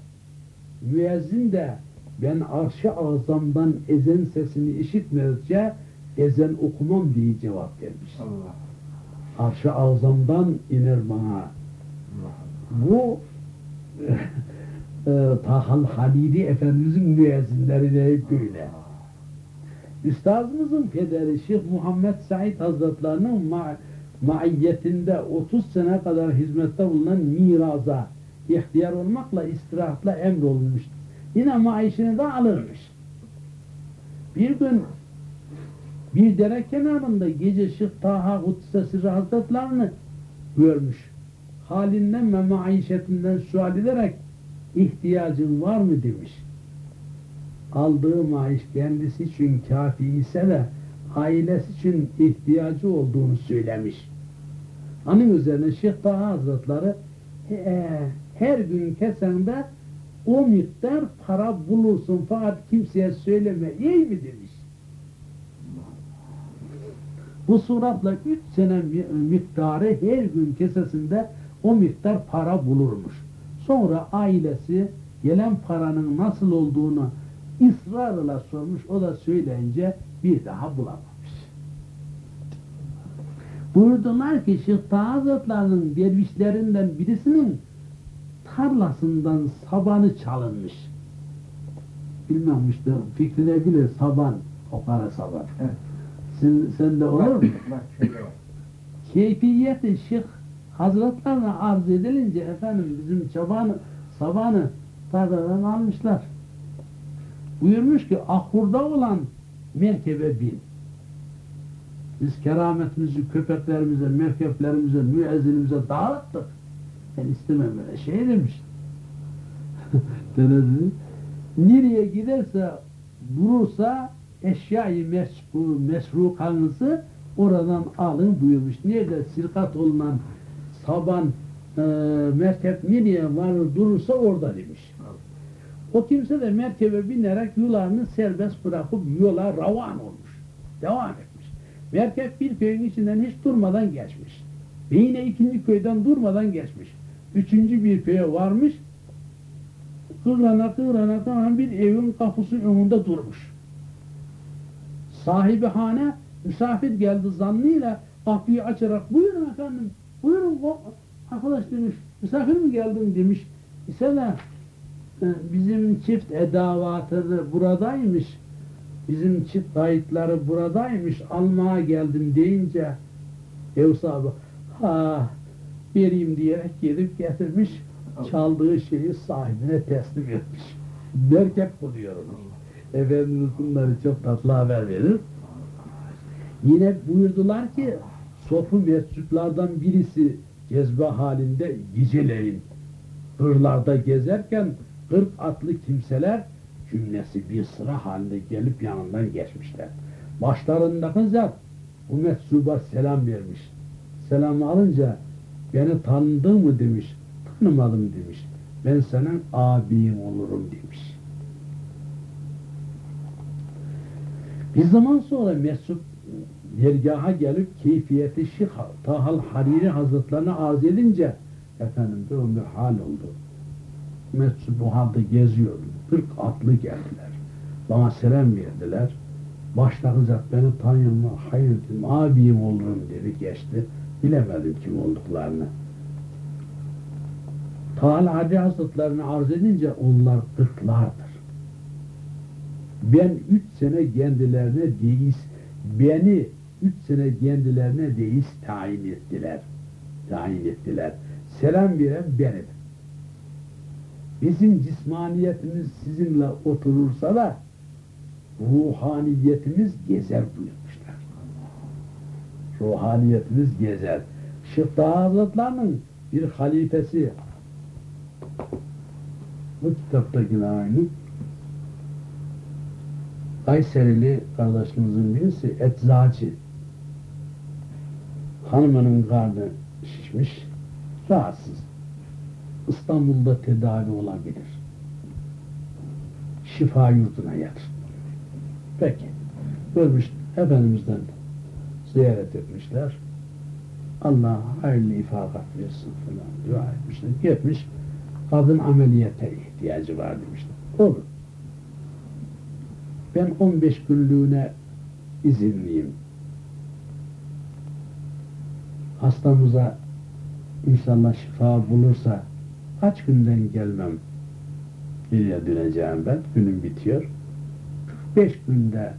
S2: Müezzin de ben arş-ı azamdan ezan sesini işitmezce ezan okumam diye cevap vermiş.
S4: Allah.
S2: Arş-ı azamdan iner bana. Bu e, Tahal Halidi Efendimizin müezzinleri de hep böyle. Üstazımızın pederi Şeyh Muhammed Said Hazretlerinin ma maiyetinde 30 sene kadar hizmette bulunan miraza ihtiyar olmakla istirahatla emrolunmuş. Yine maişini de alırmış. Bir gün bir dere kenarında gece Şeyh Taha Kuddise Sirri Hazretlerini görmüş. Halinden ve maişetinden sual ederek ihtiyacın var mı demiş. Aldığı maaş kendisi için kafi ise de ailesi için ihtiyacı olduğunu söylemiş. Onun üzerine Şeyh Taha Hazretleri "He, her gün kesende o miktar para bulursun fakat kimseye söyleme iyi mi demiş. Bu suratla üç sene mi- miktarı her gün kesesinde o miktar para bulurmuş. Sonra ailesi gelen paranın nasıl olduğunu ısrarla sormuş. O da söyleyince bir daha bulamamış. Buyurdular ki Şeyh Taha Hazretleri'nin dervişlerinden birisinin tarlasından sabanı çalınmış. Bilmem işte fikrine bilir saban, o kara saban.
S4: Evet.
S2: Sen, sen de olur mu? Keyfiyeti Şeyh Hazretlerine arz edilince efendim bizim çabanı, sabanı tarladan almışlar. Buyurmuş ki ahurda olan merkebe bin. Biz kerametimizi köpeklerimize, merkeplerimize, müezzinimize dağıttık. Ben istemem öyle şey demiş. Denedi. Nereye giderse bulursa eşyayı mesru, mesrukanızı oradan alın buyurmuş. Nerede sirkat olunan saban e, merkep nereye varır durursa orada demiş. O kimse de merkebe binerek yularını serbest bırakıp yola ravan olmuş. Devam etmiş. Merkep bir köyün içinden hiç durmadan geçmiş. Ve yine ikinci köyden durmadan geçmiş. Üçüncü bir köye varmış. Kıvrana kıvrana kıvrana bir evin kapısı önünde durmuş. Sahibi hane misafir geldi zannıyla kapıyı açarak buyurun efendim buyurun arkadaş demiş misafir mi geldin demiş. ise de e, bizim çift edavatı buradaymış. Bizim çift kayıtları buradaymış. Almaya geldim deyince ev sahibi ha vereyim diyerek gelip getirmiş. Çaldığı şeyi sahibine teslim etmiş. Merkep buluyormuş. Efendimiz bunları çok tatlı haber verir. Yine buyurdular ki sofu mescutlardan birisi cezbe halinde geceleyin hırlarda gezerken kırk atlı kimseler cümlesi bir sıra halinde gelip yanından geçmişler. Başlarındaki zat bu meczuba selam vermiş. Selam alınca beni tanıdın mı demiş. Tanımadım demiş. Ben senin abin olurum demiş. Bir zaman sonra Mesut dergaha gelip keyfiyeti Şeyh Tahal Hariri Hazretlerine arz edince efendim durum bir hal oldu. Mesut bu halde geziyordu. Kırk atlı geldiler. Bana selam verdiler. Baştaki zat beni tanıyor mu? Hayır dedim. Abim olurum dedi geçti. Bilemedim kim olduklarını. Tahal Hariri Hazretlerine arz edince onlar kırklardır. Ben üç sene kendilerine deist, beni üç sene kendilerine deist tayin ettiler. Tayin ettiler. Selam veren benim. Bizim cismaniyetimiz sizinle oturursa da ruhaniyetimiz gezer buyurmuşlar. Ruhaniyetimiz gezer. Şıftah Hazretlerinin bir halifesi bu kitaptakine aynı Kayserili kardeşimizin birisi eczacı. Hanımının karnı şişmiş, rahatsız. İstanbul'da tedavi olabilir. Şifa yurduna yatır. Peki. Görmüş Efendimiz'den ziyaret etmişler. Allah hayırlı ifakat versin falan dua etmişler. Gitmiş, kadın ameliyata ihtiyacı var demişler. Olur. Ben 15 günlüğüne izinliyim. Hastamıza inşallah şifa bulursa kaç günden gelmem diye döneceğim ben. Günüm bitiyor. 45 günde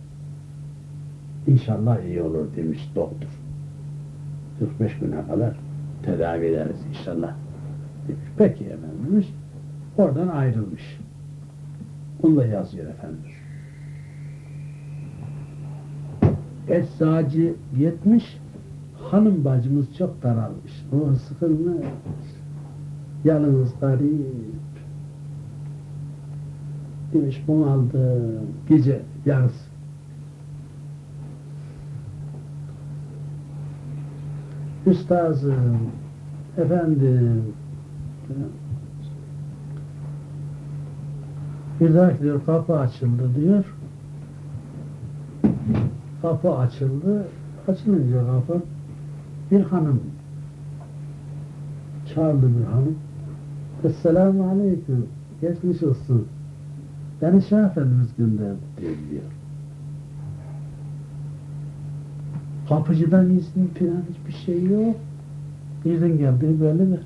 S2: inşallah iyi olur demiş doktor. 45 güne kadar tedavi ederiz inşallah demiş. Peki efendim demiş. Oradan ayrılmış. Onu da yazıyor efendim. Eczacı yetmiş, hanım bacımız çok daralmış. O sıkılmış. Yalnız garip. Demiş bunu aldım. Gece yarısı. Üstazım, efendim, bir dahaki diyor kapı açıldı diyor. Kapı açıldı. Açılınca kapı bir hanım çağırdı bir hanım. Esselamu aleyküm. Geçmiş olsun. Beni Şah Efendimiz gönderdi diyor. Kapıcıdan izin falan hiçbir şey yok. Nereden geldiği belli mi?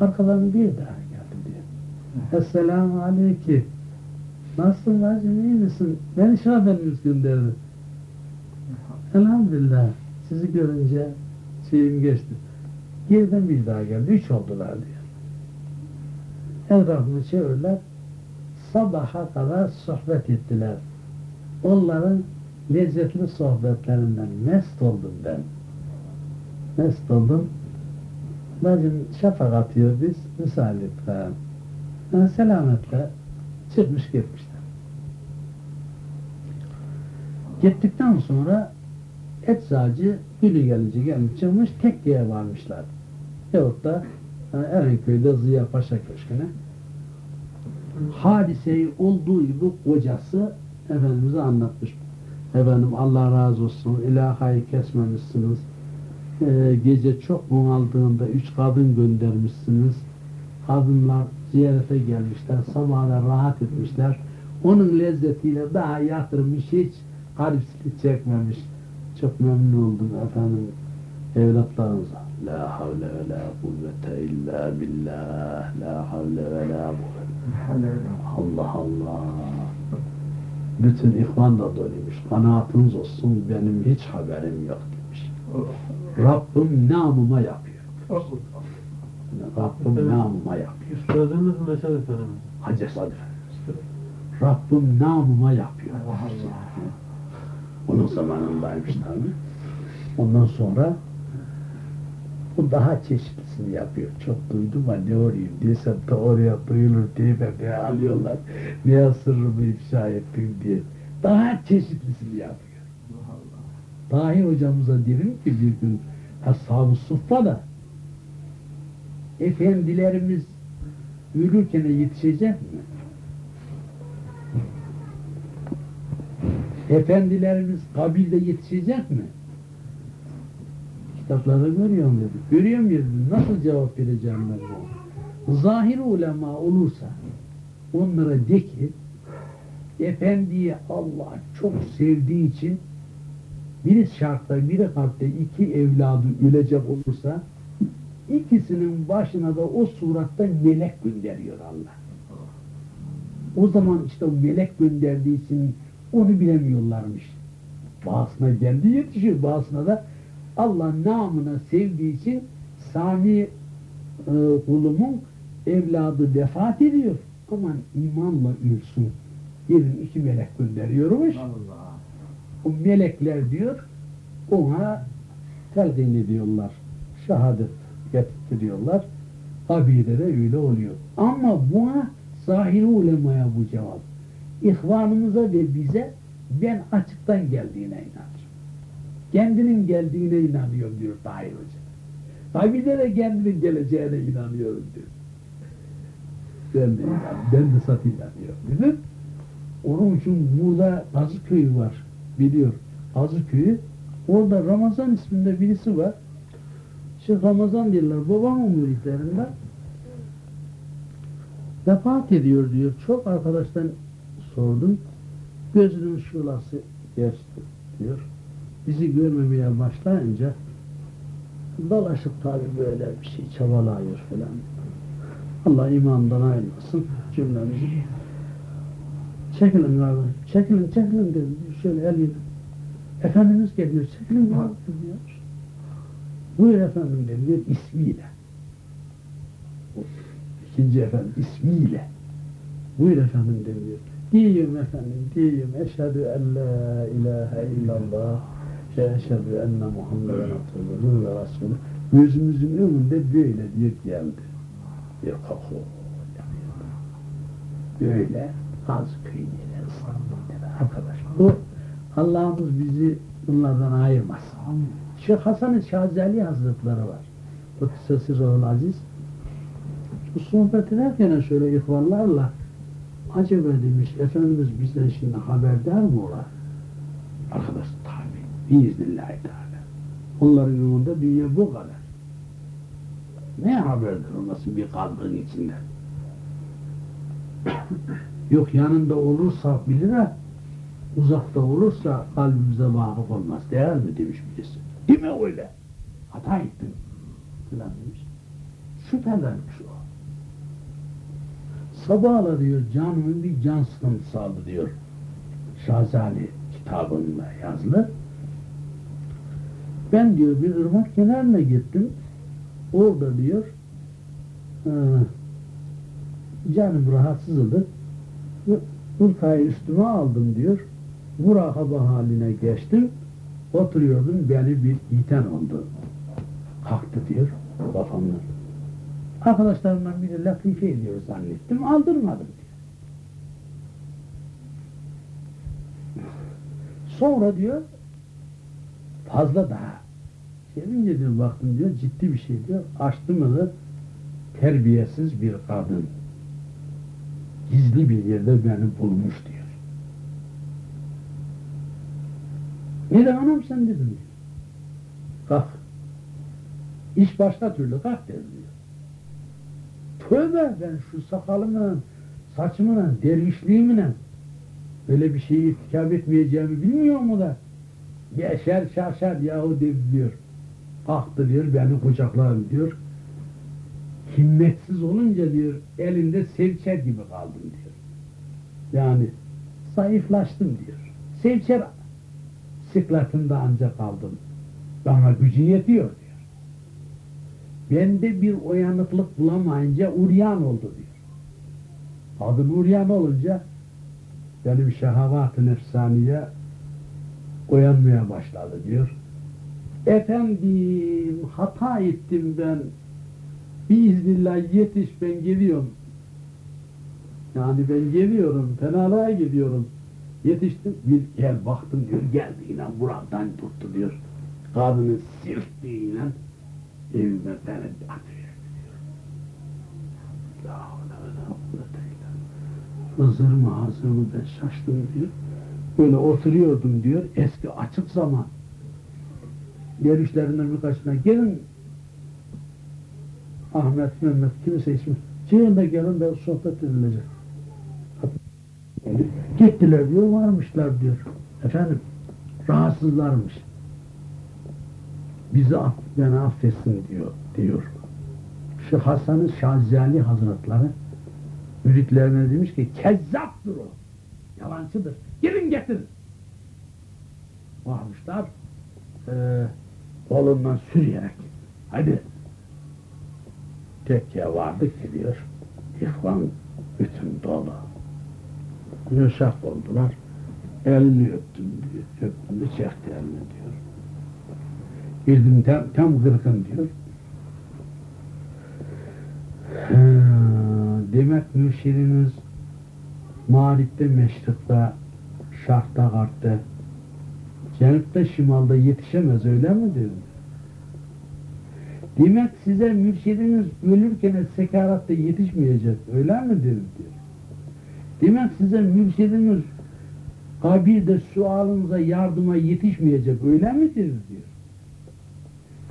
S2: Arkadan bir daha geldi diyor. Esselamu aleyküm. Nasılsın bacım iyi misin? Beni Şah Efendimiz gönderdi. Elhamdülillah sizi görünce şeyim geçti. Geriden bir daha geldi. Üç oldular diyor. Etrafını çevirdiler. Sabaha kadar sohbet ettiler. Onların lezzetli sohbetlerinden mest oldum ben. Mest oldum. Bacım şafak atıyor biz müsaade et. Yani selametle çıkmış gitmişler. Gittikten sonra eczacı günü gelince gelmiş çıkmış tekkeye varmışlar. Yahut da yani Erenköy'de Ziya Paşa Köşkü'ne hadiseyi olduğu gibi kocası Efendimiz'e anlatmış. Efendim Allah razı olsun ilahayı kesmemişsiniz. Ee, gece çok bunaldığında üç kadın göndermişsiniz. Kadınlar ziyarete gelmişler. Sabahlar rahat etmişler. Onun lezzetiyle daha yatırmış hiç garipsizlik çekmemiş. Çok memnun oldum efendim evlatlarınıza. La havle ve la kuvvete illa billah. La havle ve la kuvvete. Allah Allah. Bütün ihvan da doluymuş. Kanaatınız olsun benim hiç haberim yok demiş. Rabbim namıma yapıyor. Rabbim namıma yapıyor.
S5: Üstadımız Mesut Efendimiz.
S2: Hacı Efendimiz. Rabbim namıma yapıyor. Onun zamanındaymış tabi. Ondan sonra bu daha çeşitlisini yapıyor. Çok duydum ama ne olayım diysem de oraya duyulur diye beni alıyorlar. Niye sırrımı ifşa ettin diye. Daha çeşitlisini yapıyor. Tahir hocamıza dedim ki bir gün Ashab-ı Suffa'da efendilerimiz ölürken yetişecek mi? Efendilerimiz kabirde yetişecek mi? Kitaplarda görüyorum dedi. Görüyorum dedi. Nasıl cevap vereceğim ben bu? Zahir ulema olursa onlara de ki Efendiyi Allah çok sevdiği için biri şartta biri kalpte iki evladı ölecek olursa ikisinin başına da o suratta melek gönderiyor Allah. O zaman işte melek gönderdiği için onu bilemiyorlarmış. Bazısına kendi yetişiyor, bazısına da Allah namına sevdiği için Sami e, kulumun evladı vefat ediyor. Aman imanla ölsün. Gelin iki melek gönderiyormuş.
S4: Allah.
S2: O melekler diyor ona telkin ediyorlar. Şehadet getirtiyorlar. Kabirde de öyle oluyor. Ama buna zahiri ulemaya bu cevap. İhvanımıza ve bize ben açıktan geldiğine inanıyorum. Kendinin geldiğine inanıyorum diyor Tahir Hoca. Kabirde de kendinin geleceğine inanıyorum diyor. Ben de inanıyorum. Ben de sat inanıyorum. Değil Onun için burada Azı köyü var. Biliyor. Azı köyü. Orada Ramazan isminde birisi var. Şeyh Ramazan diyorlar. Babamın müritlerinden. Vefat ediyor diyor. Çok arkadaştan sordum. Gözünün şurası geçti diyor. Bizi görmemeye başlayınca dolaşıp tabi böyle bir şey çabalıyor falan. Allah imandan ayırmasın cümlemizi. Çekilin abi, çekilin, çekilin dedi. Şöyle eliyle. Efendimiz geliyor, çekilin abi diyor. Buyur efendim dedi, ismiyle. İkinci efendim, ismiyle. Buyur efendim diyor. Diyeyim efendim, diyeyim. Eşhedü en la ilahe illallah ve eşhedü enne Muhammeden Abdülhamid ve Resulü. Gözümüzün önünde böyle diyor geldi. Bir koku. Böyle az köyüyle İstanbul'da arkadaş. Bu Allah'ımız bizi bunlardan ayırmasın. Şeyh Hasan-ı Şazeli Hazretleri var. Kısası Rahul Aziz. Bu sohbet ederken şöyle ihvanlarla acaba demiş Efendimiz bizden şimdi haberdar mı olar? Arkadaş tabi. Biiznillahü teala. Onların yolunda dünya bu kadar. Ne haberdar olmasın bir kalbin içinde? Yok yanında olursa bilir ha, uzakta olursa kalbimize vakıf olmaz. Değer mi demiş birisi. Değil mi öyle? Hata ettin. Filan demiş. Şüphelenmiş o. Sabahla diyor canımın bir can sıkıntısı aldı diyor. Şazali kitabında yazılı. Ben diyor bir ırmak kenarına gittim. Orada diyor eee canım rahatsızdı. Hırkayı üstüme aldım diyor. Murakaba haline geçtim. Oturuyordum beni bir iten oldu. Kalktı diyor kafamdan. Arkadaşlarımdan biri latife ediyor zannettim. Aldırmadım diyor. Sonra diyor fazla daha sevince diyor baktım diyor ciddi bir şey diyor. Açtım da terbiyesiz bir kadın gizli bir yerde beni bulmuş diyor. Ne de anam sen dedim diyor. Kalk. İş başka türlü kalk dedim diyor. Tövbe ben şu sakalımla, saçımla, dervişliğimle böyle bir şeyi irtikap etmeyeceğimi bilmiyor mu da? Geçer şaşar yahu diyor. Kalktı diyor beni kucakladı diyor himmetsiz olunca diyor elinde sevçer gibi kaldım diyor. Yani zayıflaştım diyor. Sevçer sıklatında ancak kaldım. Bana gücü yetiyor diyor. Bende bir uyanıklık bulamayınca uryan oldu diyor. Kadın uryan olunca benim şehavat-ı nefsaniye uyanmaya başladı diyor. Efendim hata ettim ben Biiznillah yetiş ben geliyorum. Yani ben geliyorum, fenalığa gidiyorum. Yetiştim, bir gel baktım diyor, geldiğiyle buradan tuttu diyor. Kadını sirttiğiyle evime beni atıyor diyor. Hızır mı hazır mı ben şaştım diyor. Böyle oturuyordum diyor, eski açık zaman. Görüşlerinden birkaçına gelin Ahmet, Mehmet, kimse ismi. Da gelin de sohbet edilecek. Gittiler diyor, varmışlar diyor. Efendim, rahatsızlarmış. Bizi aff, beni affetsin diyor, diyor. Şu Hasan-ı Şazali Hazretleri müritlerine demiş ki, kezzaptır o. Yalancıdır. Gelin getirin. Varmışlar, e, kolundan sürüyerek. Hadi tekke vardı ki diyor, ihvan bütün dolu. Yuşak oldular. Elini öptüm diyor. Öptüm de çekti elini diyor. Girdim tam, tam kırkın diyor. Ha, demek mürşidiniz Mağrip'te, Meşrik'te, Şark'ta, Garp'ta, Cenup'ta, Şimal'da yetişemez öyle mi dedim. Demek size mürşidiniz ölürken sekaratta yetişmeyecek öyle mi dedim diyor. Demek size mürşidiniz kabirde sualınıza yardıma yetişmeyecek öyle midir diyor.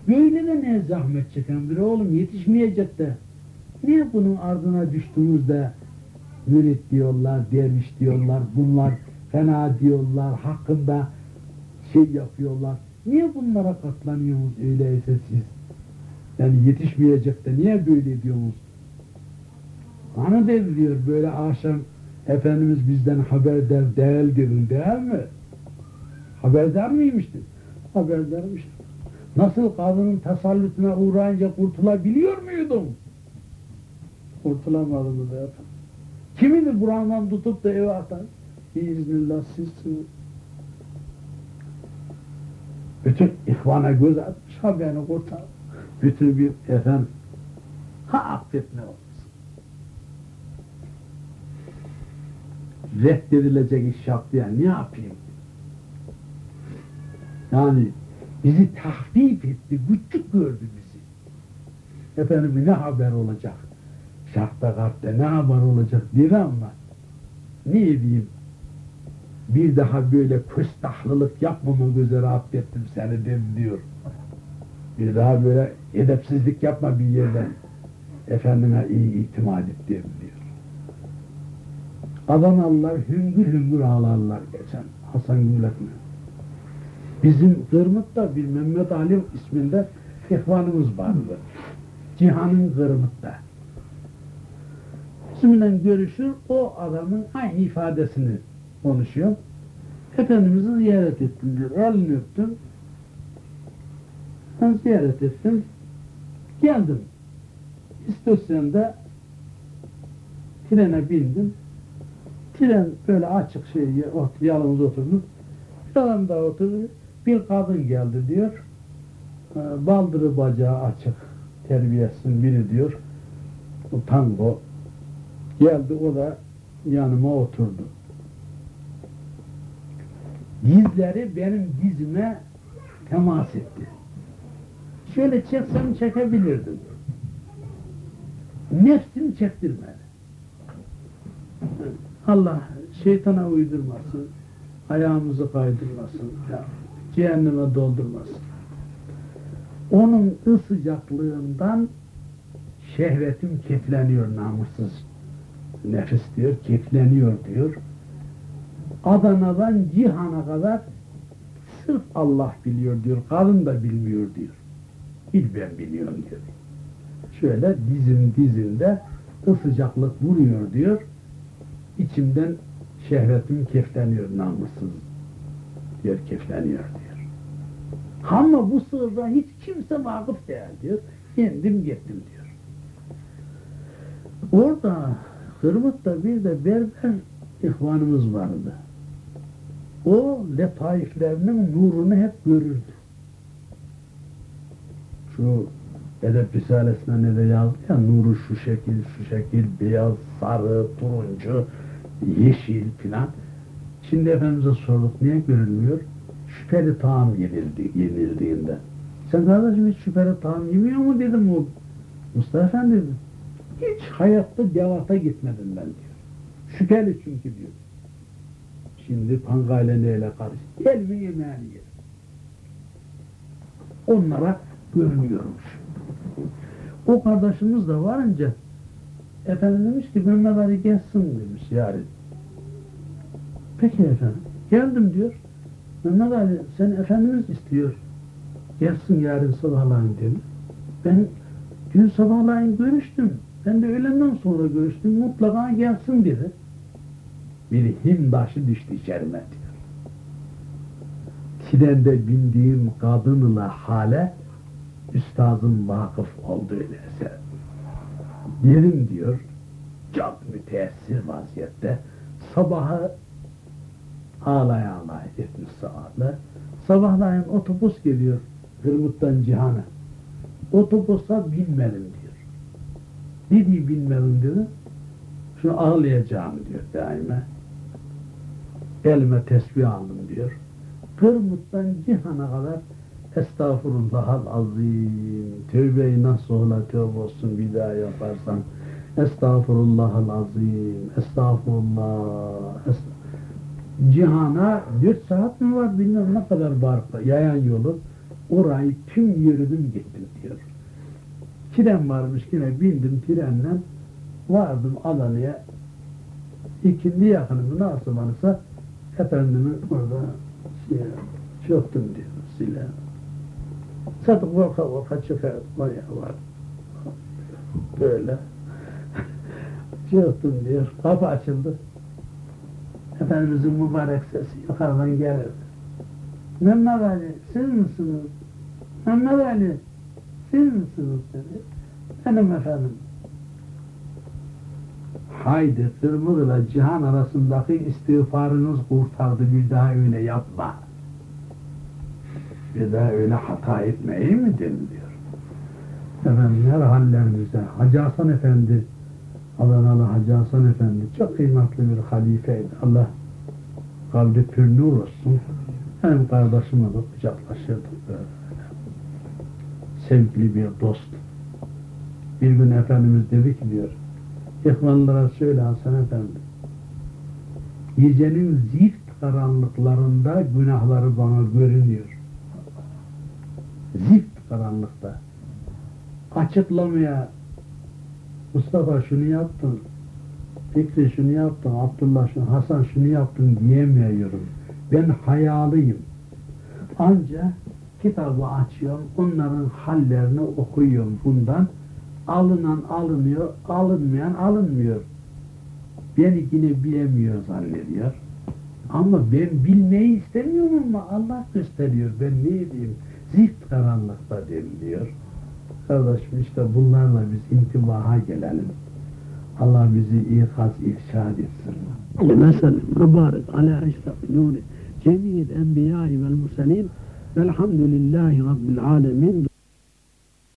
S2: Böyle de ne zahmet çeken bir oğlum yetişmeyecek de niye bunun ardına düştüğünüzde mürit diyorlar, derviş diyorlar, bunlar fena diyorlar, hakkında şey yapıyorlar. Niye bunlara katlanıyorsunuz öyleyse siz? Yani yetişmeyecek de niye böyle diyorsunuz? Bana diyor böyle akşam Efendimiz bizden haberdar değil dedin değil mi? Haberdar mıymıştın? Haberdarmıştım. Nasıl kadının tasallutuna uğrayınca kurtulabiliyor muydum? Kurtulamadım da efendim. Kimini burandan tutup da eve atar? Biiznillah sizsiniz. Bütün ihvana göz atmış, ha beni kurtar. Bütün bir efendim, ha affetme olsun. Reddedilecek iş yaptı ya, ne yapayım? Yani bizi tahvif etti, küçük gördü bizi. Efendim ne haber olacak? Şarkta kalpte ne haber olacak dedi ama ne diyeyim? Bir daha böyle küstahlılık yapmamak üzere affettim seni dedi diyor. Bir daha böyle edepsizlik yapma bir yerden. Efendime iyi itimat et dedim diyor. Adanalılar hüngür hüngür ağlarlar geçen Hasan Gülek'le. Bizim Kırmıt'ta bir Mehmet Ali isminde ihvanımız vardı. Cihan'ın Kırmıt'ta. Bizimle görüşür, o adamın aynı ifadesini konuşuyor. Efendimiz'i ziyaret ettim diyor. Elini öptüm. Ben ziyaret ettim. Geldim. İstasyonda trene bindim. Tren böyle açık şey, yalnız oturdum. Bir adam da oturdu. Bir kadın geldi diyor. Ee, Baldırı bacağı açık. Terbiyesinin biri diyor. O tango. Geldi o da yanıma oturdu. Dizleri benim dizime temas etti. Şöyle çeksem çekebilirdim. Nefsim çektirmedi. Allah şeytana uydurmasın, ayağımızı kaydırmasın, ya, cehenneme doldurmasın. Onun ısıcaklığından şehvetim kefleniyor namussuz. Nefis diyor, kefleniyor diyor. Adana'dan Cihan'a kadar sırf Allah biliyor diyor, kadın da bilmiyor diyor. Bil ben biliyorum diyor. Şöyle dizim dizinde ısıcaklık vuruyor diyor. İçimden şehvetim kefleniyor namussuz. Diyor kefleniyor diyor. Ama bu sırra hiç kimse vakıf değil diyor. İndim gittim diyor. Orada Hırmıt'ta bir de berber ihvanımız vardı. O letaiflerinin nurunu hep görürdü. Şu Edep Risalesi'ne ne de yazdı ya, nuru şu şekil, şu şekil, beyaz, sarı, turuncu, yeşil filan. Şimdi Efendimiz'e sorduk, niye görülmüyor? Şüpheli taam yenildi, yenildiğinde. Sen kardeşim hiç şüpheli taam yemiyor mu dedim o. Mustafa Efendi dedi. Hiç hayatta devata gitmedim ben diyor. Şüpheli çünkü diyor. Şimdi pangayla neyle karış? Gel bir yemeğini yer. Onlara görünüyormuş. O kardeşimiz de varınca efendim demiş ki Mehmet Ali gelsin demiş yani. Peki efendim. Geldim diyor. Mehmet Ali sen Efendimiz istiyor. Gelsin yarın sabahlayın demiş. Ben dün sabahlayın görüştüm. Ben de öğlenden sonra görüştüm. Mutlaka gelsin dedi. Bir himdaşı düştü içerime diyor. Trende bindiğim kadınla hale üstazım vakıf oldu öyleyse. Yerim diyor, çok müteessir vaziyette sabahı ağlaya ağlaya etmiş saatler. Sabahleyin otobüs geliyor Hırmut'tan Cihan'a. Otobüse binmedim diyor. Ne diye binmedim diyor. Şunu ağlayacağım diyor daima. Elime tesbih aldım diyor. Hırmut'tan Cihan'a kadar Estağfurullahal azim. Tövbeyi nasıl ola tövbe olsun bir daha yaparsan. Estağfurullahal azim. Estağfurullah. Est- Cihana 4 saat mi var bilmem ne kadar var yayan yolu. Orayı tüm yürüdüm gittim diyor. Tren varmış yine bindim trenle vardım Adana'ya. İkindi yakınımı nasıl varsa efendimi orada şey, çöktüm diyor silah. Zaten korka korka çıkar bayağı var. Böyle. Çıktım diyor. Kapı açıldı. Efendimizin mübarek sesi yukarıdan gelirdi. Mehmet Ali siz misiniz? Mehmet Ali siz misiniz dedi. Benim efendim. Haydi Sırmızı'la Cihan arasındaki istiğfarınız kurtardı bir daha öyle yapma. Bir daha öyle hata etmeyi mi deniliyor? Efendim her hallerimize Hacı Hasan Efendi Adanalı Hacı Hasan Efendi çok kıymetli bir halifeydi. Allah kalbi pür nur olsun. Hem kardeşimle de kucaklaşırdık böyle. Sevgili bir dost. Bir gün Efendimiz dedi ki diyor, İhvanlara söyle Hasan Efendi, gecenin zift karanlıklarında günahları bana görünüyor. Zift karanlıkta. Açıklamaya Mustafa şunu yaptın, Fikri şunu yaptın, Abdullah şunu, Hasan şunu yaptın diyemiyorum. Ben hayalıyım. Ancak kitabı açıyorum, onların hallerini okuyorum bundan. Alınan alınıyor, alınmayan alınmıyor. Beni yine bilemiyor zannediyor. Ama ben bilmeyi istemiyorum ama Allah gösteriyor. Ben ne diyeyim? Zift karanlıkta deniliyor. Kardeşim işte bunlarla biz intibaha gelelim. Allah bizi ikaz, irşad etsin.
S1: Hani mesela mübarek ala eşraf nuri cemiyet enbiya vel muselim velhamdülillahi rabbil alemin.